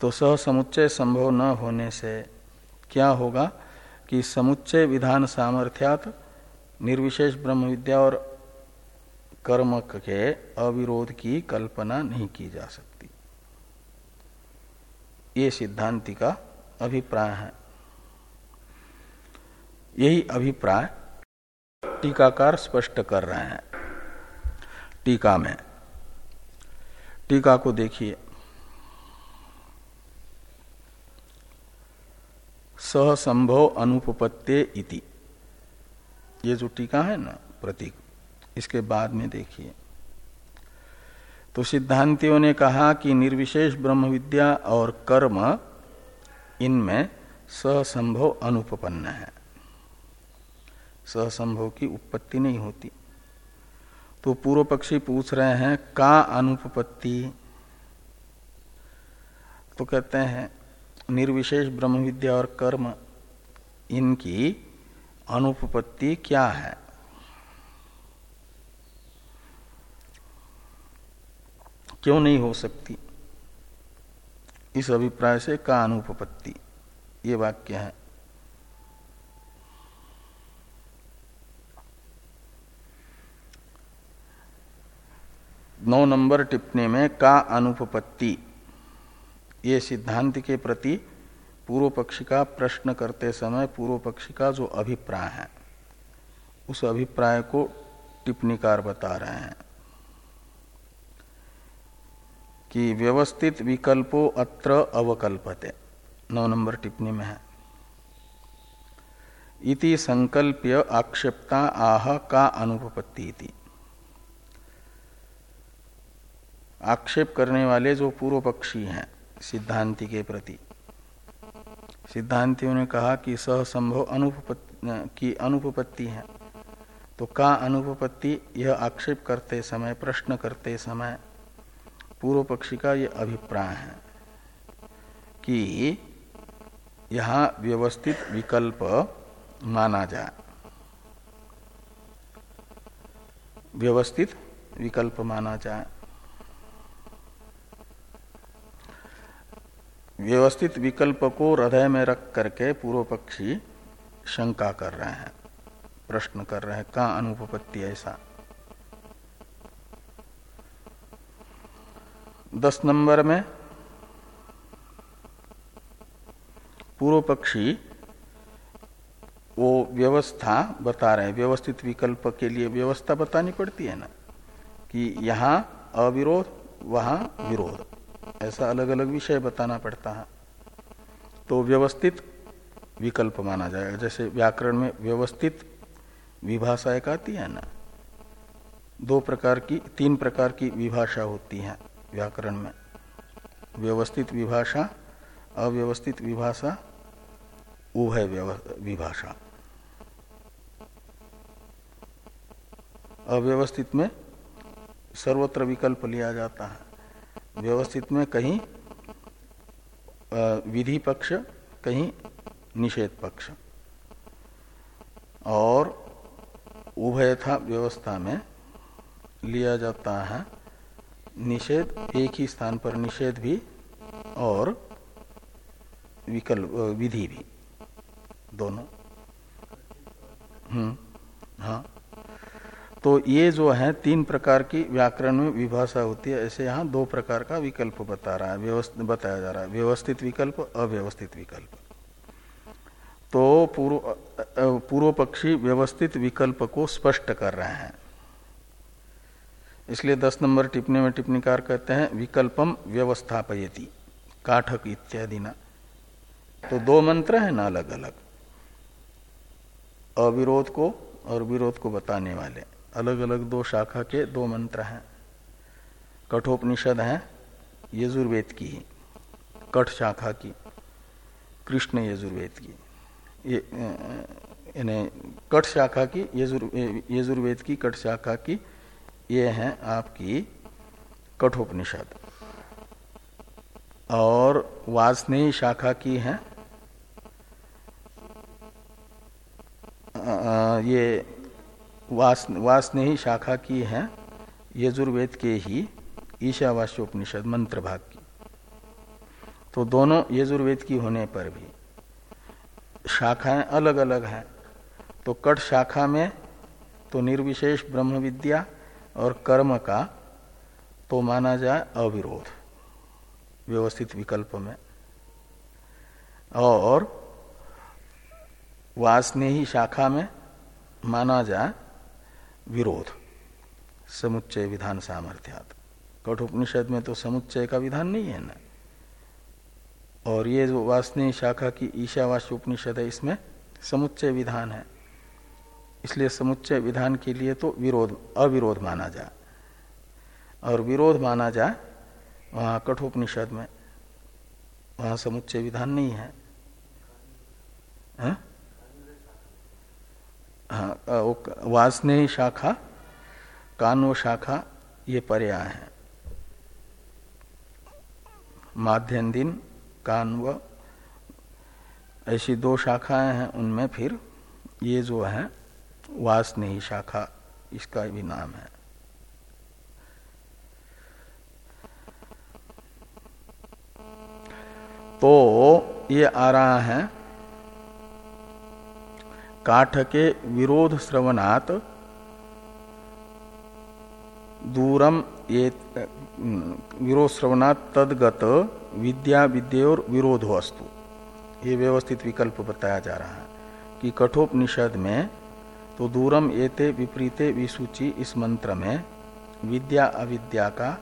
तो सहसमुच्चय संभव न होने से क्या होगा कि समुच्चय विधान सामर्थ्यात निर्विशेष ब्रह्म विद्या और कर्म के अविरोध की कल्पना नहीं की जा सकती। ये सिद्धांति का अभिप्राय है। यही अभिप्राय टीकाकार स्पष्ट कर रहे हैं। टीका में, टीका को देखिए। सहसंभव अनुपत्ते इति। ये जो टीका है ना, प्रतीक, इसके बाद में देखिए। तो सिद्धांतियों ने कहा कि निर्विशेष ब्रह्म विद्या और कर्म, इनमें सहसंभव अनुपन्न है। सहसंभव की उत्पत्ति नहीं होती। तो पूर्व पक्षी पूछ रहे हैं, का अनुपपत्ति? तो कहते हैं निर्विशेष ब्रह्म विद्या और कर्म, इनकी अनुपपत्ति क्या है? क्यों नहीं हो सकती? इस अभिप्राय से का अनुपपत्ति? ये वाक्य है। नौ नंबर टिप्पणी में का अनुपपत्ति? ये सिद्धांत के प्रति पूर्व पक्षी का प्रश्न करते समय पूर्व पक्षी का जो अभिप्राय है, उस अभिप्राय को टिप्पणीकार बता रहे हैं कि व्यवस्थित विकल्पो अत्र अवकल्पते। नौ नंबर टिप्पणी में है। इति संकल्प्य आक्षेपता आह का अनुपपत्ति इति। आक्षेप करने वाले जो पूर्व पक्षी हैं सिद्धांति के प्रति। सिद्धांतियों ने कहा कि सहसंभव अनुपत्ति की अनुपपत्ति है। तो का अनुपपत्ति? यह आक्षेप करते समय, प्रश्न करते समय पूर्व पक्षी का यह अभिप्राय है कि यहाँ व्यवस्थित विकल्प माना जाए। व्यवस्थित विकल्प माना जाए। व्यवस्थित विकल्प को हृदय में रख करके पूर्व पक्षी शंका कर रहे हैं, प्रश्न कर रहे हैं का अनुपपत्ति ऐसा? दस नंबर में पूर्व पक्षी वो व्यवस्था बता रहे हैं, व्यवस्थित विकल्प के लिए व्यवस्था बतानी पड़ती है ना, कि यहाँ अविरोध, वहाँ विरोध। ऐसा अलग अलग विषय बताना पड़ता है। तो व्यवस्थित विकल्प माना जाएगा। जैसे व्याकरण में व्यवस्थित विभाषा एक आती है ना? दो प्रकार की, तीन प्रकार की विभाषा होती है व्याकरण में। व्यवस्थित विभाषा, अव्यवस्थित विभाषा, उभय विभाषा। अव्यवस्थित में सर्वत्र विकल्प लिया जाता है। व्यवस्थित में कहीं विधि पक्ष, कहीं निषेध पक्ष। और उभयथा व्यवस्था में, लिया जाता है निषेध, एक ही स्थान पर निषेध भी और विकल्प विधि भी, दोनों। हम्म हाँ। तो ये जो है तीन प्रकार की व्याकरण में विभाषा होती है, ऐसे यहाँ दो प्रकार का विकल्प बता रहा है बताया जा रहा है, व्यवस्थित विकल्प, अव्यवस्थित विकल्प। तो पूर्व पूर्व पक्षी व्यवस्थित विकल्प को स्पष्ट कर रहे हैं। इसलिए दस नंबर टिप्पणी में टिप्पणीकार कहते हैं, विकल्पम व्यवस्थापयति, काठक इत्यादि ना। तो दो मंत्र है ना अलग अलग अविरोध को और विरोध को बताने वाले। अलग अलग दो शाखा के दो मंत्र हैं। कठोपनिषद है, यजुर्वेद की ही। कठ शाखा की, कृष्ण यजुर्वेद की। ये यानी कट शाखा की यजुर्वेद की, कठ शाखा की, ये है आपकी कठोपनिषद। और वासनेय शाखा की है। ये वास वासनेही शाखा की है, यजुर्वेद के ही ईशावास्योपनिषद मंत्र भाग की। तो दोनों यजुर्वेद की होने पर भी शाखाएँ अलग अलग हैं। तो कट शाखा में तो निर्विशेष ब्रह्म विद्या और कर्म का तो माना जाए अविरोध, व्यवस्थित विकल्प में। और वासने ही शाखा में माना जाए विरोध समुच्चय विधान सामर्थ्यात। कठोपनिषद में तो समुच्चय का विधान नहीं है ना? और ये जो वासनी शाखा की ईशावास्य उपनिषद है इसमें समुच्चय विधान है। इसलिए समुच्चय विधान के लिए तो विरोध अविरोध माना जाए और विरोध माना जाए वहाँ कठोपनिषद में। वहाँ समुच्चय विधान नहीं है। हाँ, हाँ वासने शाखा कान्व शाखा, ये पर्याय है। माध्यम दिन कान्व ऐसी दो शाखाएँ हैं उनमें फिर ये जो है वासनेही शाखा, इसका भी नाम है। तो ये आ रहा है काठ के विरोध श्रवणात दूरम ये विरोध श्रवणात तदगत विद्या विद्योर विरोध वस्तु ये व्यवस्थित विकल्प बताया जा रहा है कि कठोपनिषद में तो दूरम एते विपरीते विसूची इस मंत्र में विद्या अविद्या का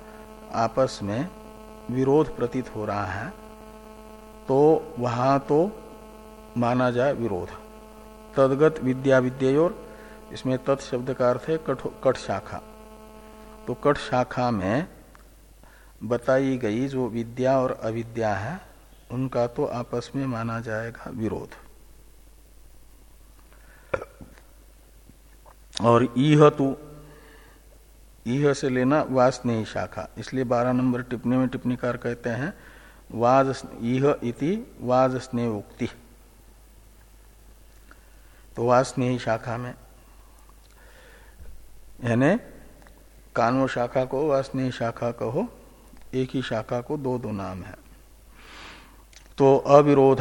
आपस में विरोध प्रतीत हो रहा है तो वहाँ तो माना जाए विरोध। तदगत विद्या विद्योर इसमें तत्शब्द का अर्थ है कठ कट शाखा। तो कट शाखा में बताई गई जो विद्या और अविद्या है, उनका तो आपस में माना जाएगा विरोध। और ईह तो ईह से लेना वासनेय शाखा। इसलिए बारह नंबर टिप्पणी में टिप्पणीकार कहते हैं वाज इति वाज स्नेह उक्ति। वासनेय शाखा में। यानी कानव शाखा को वासनीय शाखा कहो, एक ही शाखा को दो दो नाम है। तो अविरोध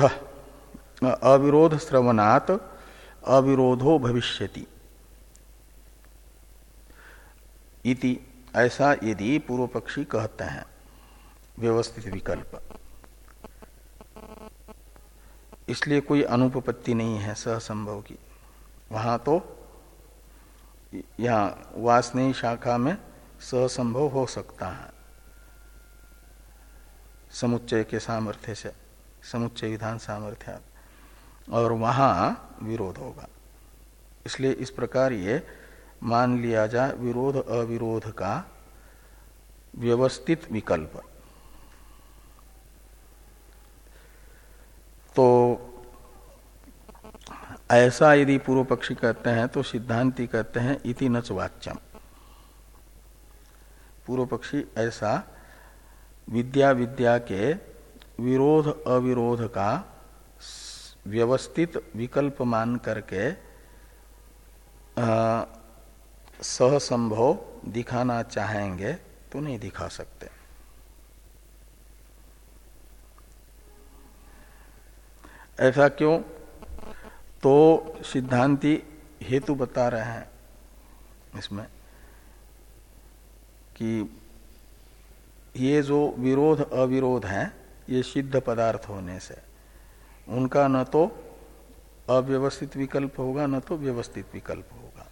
अविरोध श्रवणात अविरोधो भविष्यति। इति ऐसा यदि पूर्व पक्षी कहते हैं, व्यवस्थित विकल्प। इसलिए कोई अनुपपत्ति नहीं है सहसंभव की। वहाँ तो यहाँ वासनी शाखा में सहसंभव हो सकता है। समुच्चय के सामर्थ्य से, समुच्चय विधान सामर्थ्य और वहाँ विरोध होगा। इसलिए इस प्रकार ये मान लिया जाए विरोध अविरोध का व्यवस्थित विकल्प। तो ऐसा यदि पूर्व पक्षी कहते हैं तो सिद्धांति कहते हैं, इति नच वाच्यम पूर्व पक्षी ऐसा विद्या विद्या के विरोध अविरोध का व्यवस्थित विकल्प मान करके सहसंभव दिखाना चाहेंगे तो नहीं दिखा सकते। ऐसा क्यों? तो सिद्धांति हेतु बता रहे हैं इसमें कि ये जो विरोध, अविरोध है, ये सिद्ध पदार्थ होने से, उनका न तो अव्यवस्थित विकल्प होगा, न तो व्यवस्थित विकल्प होगा।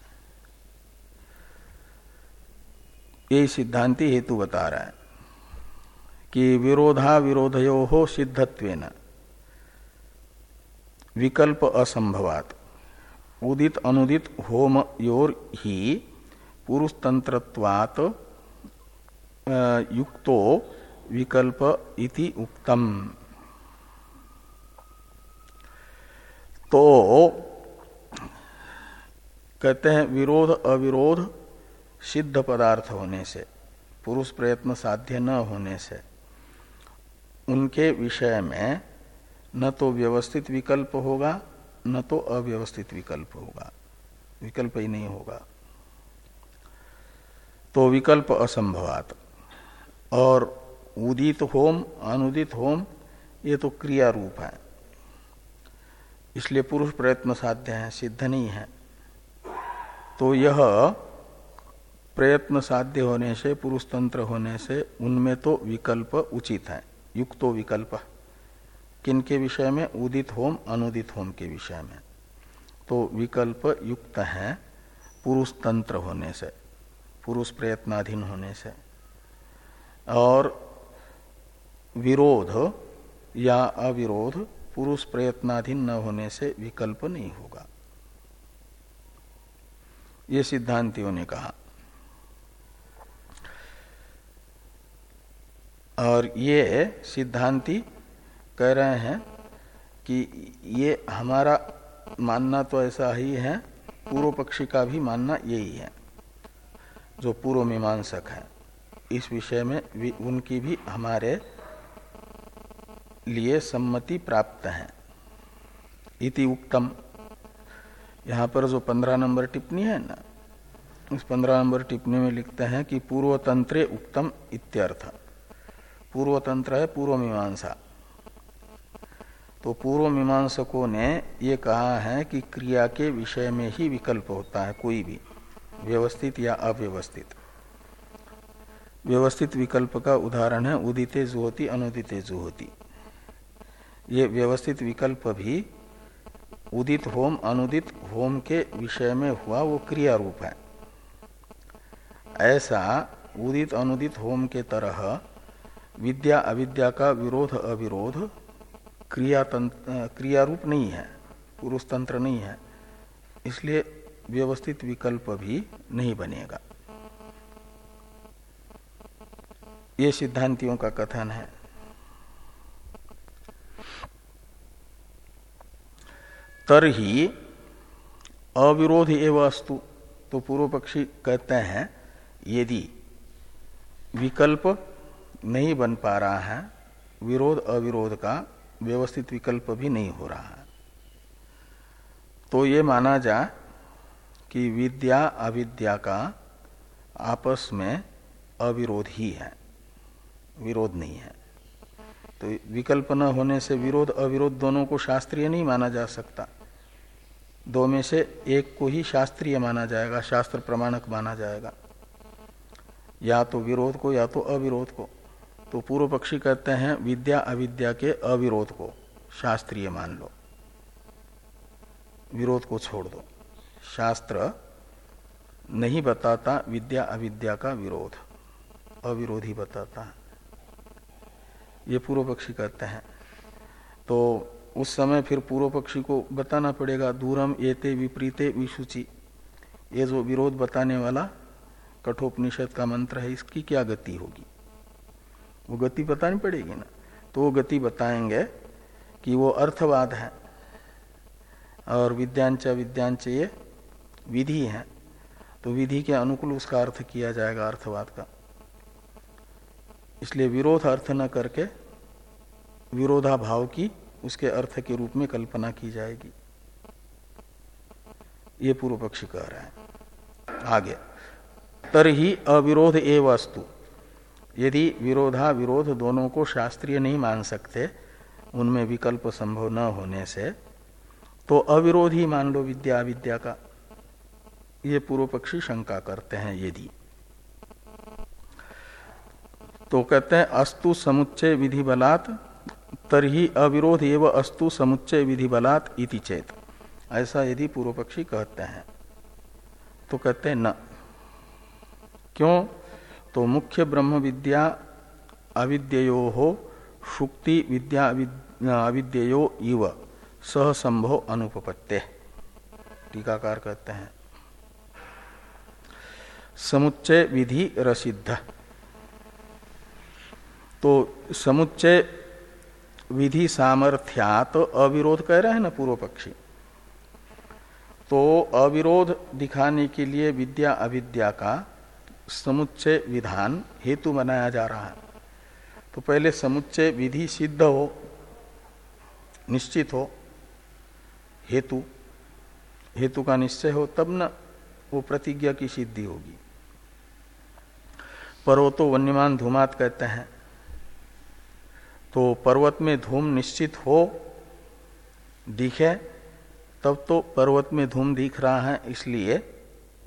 ये सिद्धांति हेतु बता रहा है कि विरोधा विरोधयो हो सिद्धत्वेन। विकल्प असंभवात। उदित अनुदित होम योर ही पुरुष तंत्रत्वात युक्तो विकल्प इति उक्तम। तो कहते हैं विरोध अविरोध सिद्ध पदार्थ होने से, पुरुष प्रयत्न साध्य न होने से, उनके विषय में न तो व्यवस्थित विकल्प होगा, न तो अव्यवस्थित विकल्प होगा। विकल्प ही नहीं होगा। तो विकल्प असंभवात। और उदित होम, अनुदित होम, ये तो क्रिया रूप है। इसलिए पुरुष प्रयत्न साध्य है, सिद्ध नहीं है। तो यह प्रयत्न साध्य होने से, पुरुष तंत्र होने से, उनमें तो विकल्प उचित है। युक्तो विकल्प। किन के विषय में? उदित होम, अनुदित होम के विषय में। तो विकल्प युक्त है पुरुष तंत्र होने से, पुरुष प्रयत्नाधीन होने से। और विरोध या अविरोध पुरुष प्रयत्नाधीन न होने से विकल्प नहीं होगा। ये सिद्धांतियों ने कहा। और ये सिद्धांति कह रहे हैं कि ये हमारा मानना तो ऐसा ही है, पूर्व पक्षी का भी मानना यही है, जो पूर्व मीमांसक है। इस विषय में उनकी भी हमारे लिए सम्मति प्राप्त है। इति उक्तम। यहाँ पर जो पंद्रह नंबर टिप्पणी है ना, उस पंद्रह नंबर टिप्पणी में लिखते हैं कि पूर्व तंत्रे उक्तम इत्यर्थ। पूर्व तंत्र है, पूर्व मीमांसा। तो पूर्व मीमांसकों ने ये कहा है कि क्रिया के विषय में ही विकल्प होता है, कोई भी, व्यवस्थित या अव्यवस्थित। व्यवस्थित विकल्प का उदाहरण है, उदिते जुहोती, अनुदिते जुहोती। ये व्यवस्थित विकल्प भी उदित होम, अनुदित होम के विषय में हुआ, वो क्रिया रूप है। ऐसा उदित, अनुदित होम के तरह विद्या, अविद्या का विरोध, अविरोध क्रिया क्रिया रूप नहीं है, पुरुष तंत्र नहीं है, इसलिए व्यवस्थित विकल्प भी नहीं बनेगा। ये सिद्धांतियों का कथन है। तर ही अविरोध एवं अस्तु तो पूर्व पक्षी कहते हैं, यदि विकल्प नहीं बन पा रहा है विरोध अविरोध का व्यवस्थित विकल्प भी नहीं हो रहा है। तो ये माना जा कि विद्या अविद्या का आपस में अविरोध ही है, विरोध नहीं है। तो विकल्प न होने से विरोध, अविरोध दोनों को शास्त्रीय नहीं माना जा सकता। दो में से एक को ही शास्त्रीय माना जाएगा, शास्त्र प्रमाणक माना जाएगा। या तो विरोध को या तो अविरोध को। तो पूर्व पक्षी कहते हैं विद्या अविद्या के अविरोध को। शास्त्रीय मान लो। विरोध को छोड़ दो। शास्त्र नहीं बताता विद्या अविद्या का विरोध। अविरोधी बताता है। ये पूर्व पक्षी कहते हैं। तो उस समय फिर पूर्व पक्षी को बताना पड़ेगा, दूरम एते विपरीते विशुचि। ये जो विरोध बताने वाला कठोपनिषद का मंत्र है, इसकी क्या गति होगी? वो गति बतानी पड़ेगी ना। तो वो गति बताएँगे कि वो अर्थवाद है और विद्यांच विद्यांच ये विधि है। तो विधि के अनुकूल उसका अर्थ किया जाएगा अर्थवाद का। इसलिए विरोध अर्थ न करके विरोधा भाव की उसके अर्थ के रूप में कल्पना की जाएगी। ये पूर्व पक्षी कह रहा है। आगे। तरही अविरोध ए वस्तु यदि विरोधा विरोध दोनों को शास्त्रीय नहीं मान सकते, उनमें विकल्प संभव न होने से तो अविरोध मान लो विद्या विद्या का। ये पूर्व पक्षी शंका करते हैं यदि। तो कहते हैं, अस्तु समुच्चय विधि बलात्, तरही अविरोध एवं अस्तु समुच्चय विधि बलात् इति चेत। ऐसा यदि पूर्व पक्षी कहते हैं तो कहते हैं, न। क्यों? तो मुख्य ब्रह्म विद्या अविद्यो हो शुक्ति विद्या अविद्यो इव, सह संभव अनुपत्ते टीकाकार कहते हैं। समुच्चय विधि रसिद्ध। तो समुच्चय विधि सामर्थ्यात अविरोध कह रहे हैं ना पूर्व पक्षी? तो अविरोध दिखाने के लिए विद्या अविद्या का समुच्चय विधान हेतु बनाया जा रहा है। तो पहले समुच्चय विधि सिद्ध हो, निश्चित हो, हेतु हेतु का निश्चय हो, तब न वो प्रतिज्ञा की सिद्धि होगी। पर्वतो वन्यमान धूमात कहते हैं। तो पर्वत में धूम निश्चित हो, दिखे, तब तो पर्वत में धूम दिख रहा है, इसलिए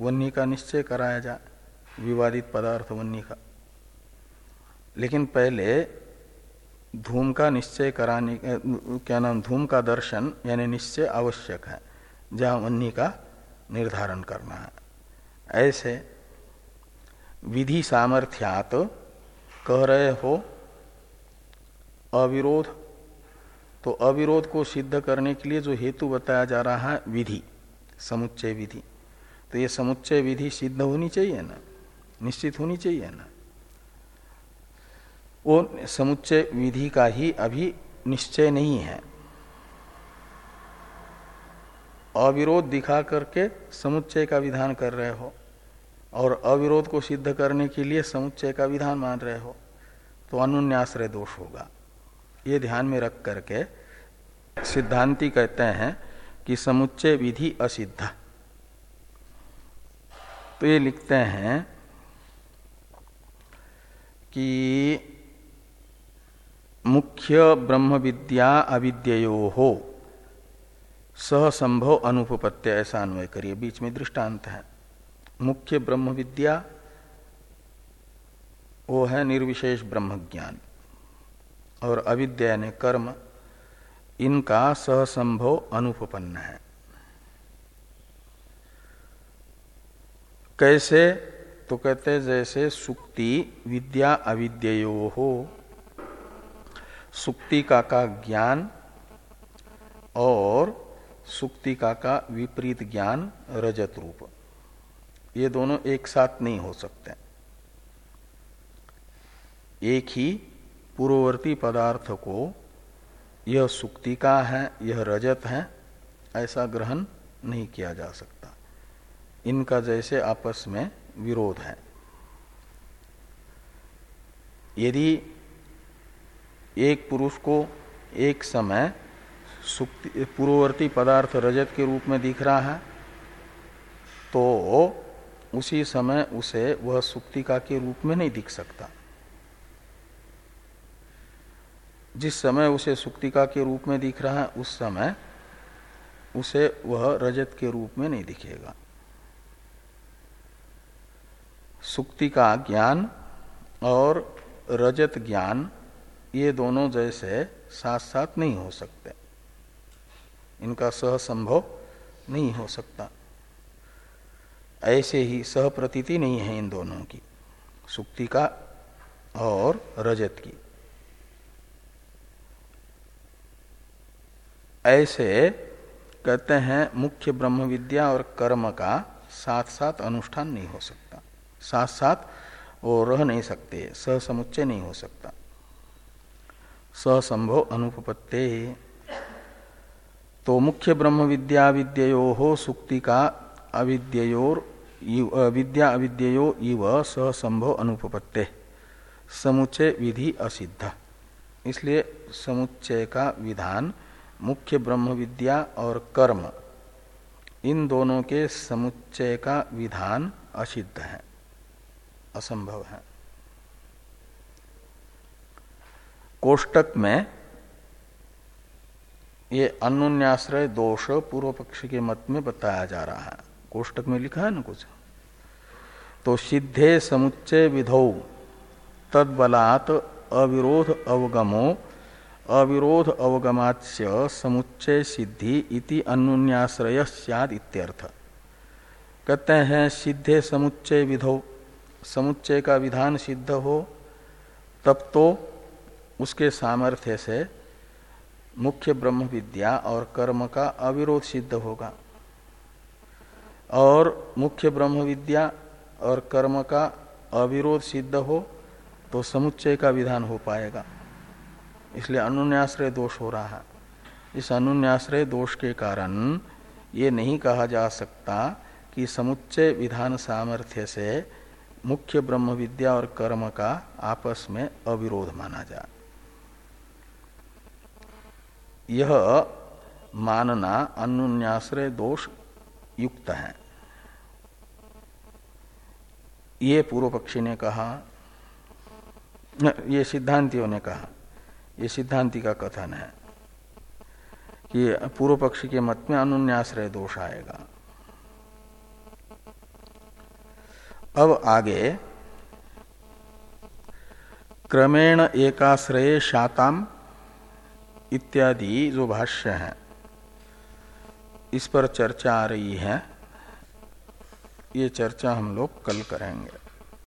वन्य का निश्चय कराया जाए विवादित पदार्थ वन्य का। लेकिन पहले धूम का निश्चय कराने क्या नाम, धूम का दर्शन, यानी निश्चय आवश्यक है, जहाँ वन्नी का निर्धारण करना है। ऐसे विधि सामर्थ्यात कह रहे हो, अविरोध तो अविरोध को सिद्ध करने के लिए जो हेतु बताया जा रहा है, विधि, समुच्चय विधि। तो ये समुच्चय विधि सिद्ध होनी चाहिए ना? निश्चित होनी चाहिए ना। वो समुच्चय विधि का ही अभी निश्चय नहीं है। अविरोध दिखा करके समुच्चय का विधान कर रहे हो और अविरोध को सिद्ध करने के लिए समुच्चय का विधान मान रहे हो तो अनुन्याश्रय दोष होगा। ये ध्यान में रख करके सिद्धांति कहते हैं कि समुच्चय विधि असिद्ध। तो ये लिखते हैं कि मुख्य ब्रह्म विद्या अविद्यो हो सहसंभव अनुपत्य ऐसा अन्वय करिए, बीच में दृष्टांत है। मुख्य ब्रह्म विद्या वो है निर्विशेष ब्रह्म ज्ञान और अविद्या ने कर्म, इनका सहसंभव अनुपन्न है। कैसे तो कहते जैसे सुक्ति विद्या अविद्यो हो सुक्ति का का ज्ञान और सुक्तिका का विपरीत ज्ञान रजत रूप। ये दोनों एक साथ नहीं हो सकते। एक ही पूर्ववर्ती पदार्थ को यह सुक्ति का है, यह रजत है, ऐसा ग्रहण नहीं किया जा सकता। इनका जैसे आपस में विरोध है। यदि एक पुरुष को एक समय पूर्ववर्ती पदार्थ रजत के रूप में दिख रहा है तो उसी समय उसे वह सुक्तिका के रूप में नहीं दिख सकता। जिस समय उसे सुक्तिका के रूप में दिख रहा है, उस समय उसे वह रजत के रूप में नहीं दिखेगा। सुक्ति का ज्ञान और रजत ज्ञान, ये दोनों जैसे साथ साथ नहीं हो सकते। इनका सह संभव नहीं हो सकता। ऐसे ही सह प्रतीति नहीं है इन दोनों की, सुक्ति का और रजत की। ऐसे कहते हैं मुख्य ब्रह्म विद्या और कर्म का साथ साथ अनुष्ठान नहीं हो सकता। साथ साथ वो रह नहीं सकते सह समुच्चय नहीं हो सकता। ससंभव अनुपत्ते तो मुख्य ब्रह्म विद्या विद्यो हो सुक्ति का अविद्योर विद्या अविद्यो इव ससंभव अनुपत्ते समुच्चय विधि असिद्ध। इसलिए समुच्चय का विधान मुख्य ब्रह्म विद्या और कर्म, इन दोनों के समुच्चय का विधान असिद्ध है। असंभव है। कोष्टक में ये अनुन्याश्रय दोष पूर्व पक्ष के मत में बताया जा रहा है। कोष्टक में लिखा है ना कुछ? तो सिद्धे समुच्चय विधौ, तदबलात् अविरोध अवगमो, अविरोध अवगमाच्य समुच्चय सिद्धि इति अनुन्याश्रय सियाद इत्यर्थ। कहते हैं सिद्धे समुच्चय विधो समुच्चय का विधान सिद्ध हो, तब तो उसके सामर्थ्य से मुख्य ब्रह्म विद्या और कर्म का अविरोध सिद्ध होगा। और मुख्य ब्रह्म विद्या और कर्म का अविरोध सिद्ध हो तो समुच्चय का विधान हो पाएगा। इसलिए अनुन्याश्रय दोष हो रहा है। इस अनुन्याश्रय दोष के कारण ये नहीं कहा जा सकता कि समुच्चय विधान सामर्थ्य से मुख्य ब्रह्म विद्या और कर्म का आपस में अविरोध माना जाए यह मानना अनुन्याश्रय दोष युक्त है। ये पूर्व पक्षी ने कहा, ये सिद्धांतियों ने कहा, ये सिद्धांति का कथन है कि पूर्व पक्षी के मत में अनुन्याश्रय दोष आएगा। अब आगे। क्रमेण एकाश्रय शाताम इत्यादि जो भाष्य है, इस पर चर्चा आ रही है। ये चर्चा हम लोग कल करेंगे।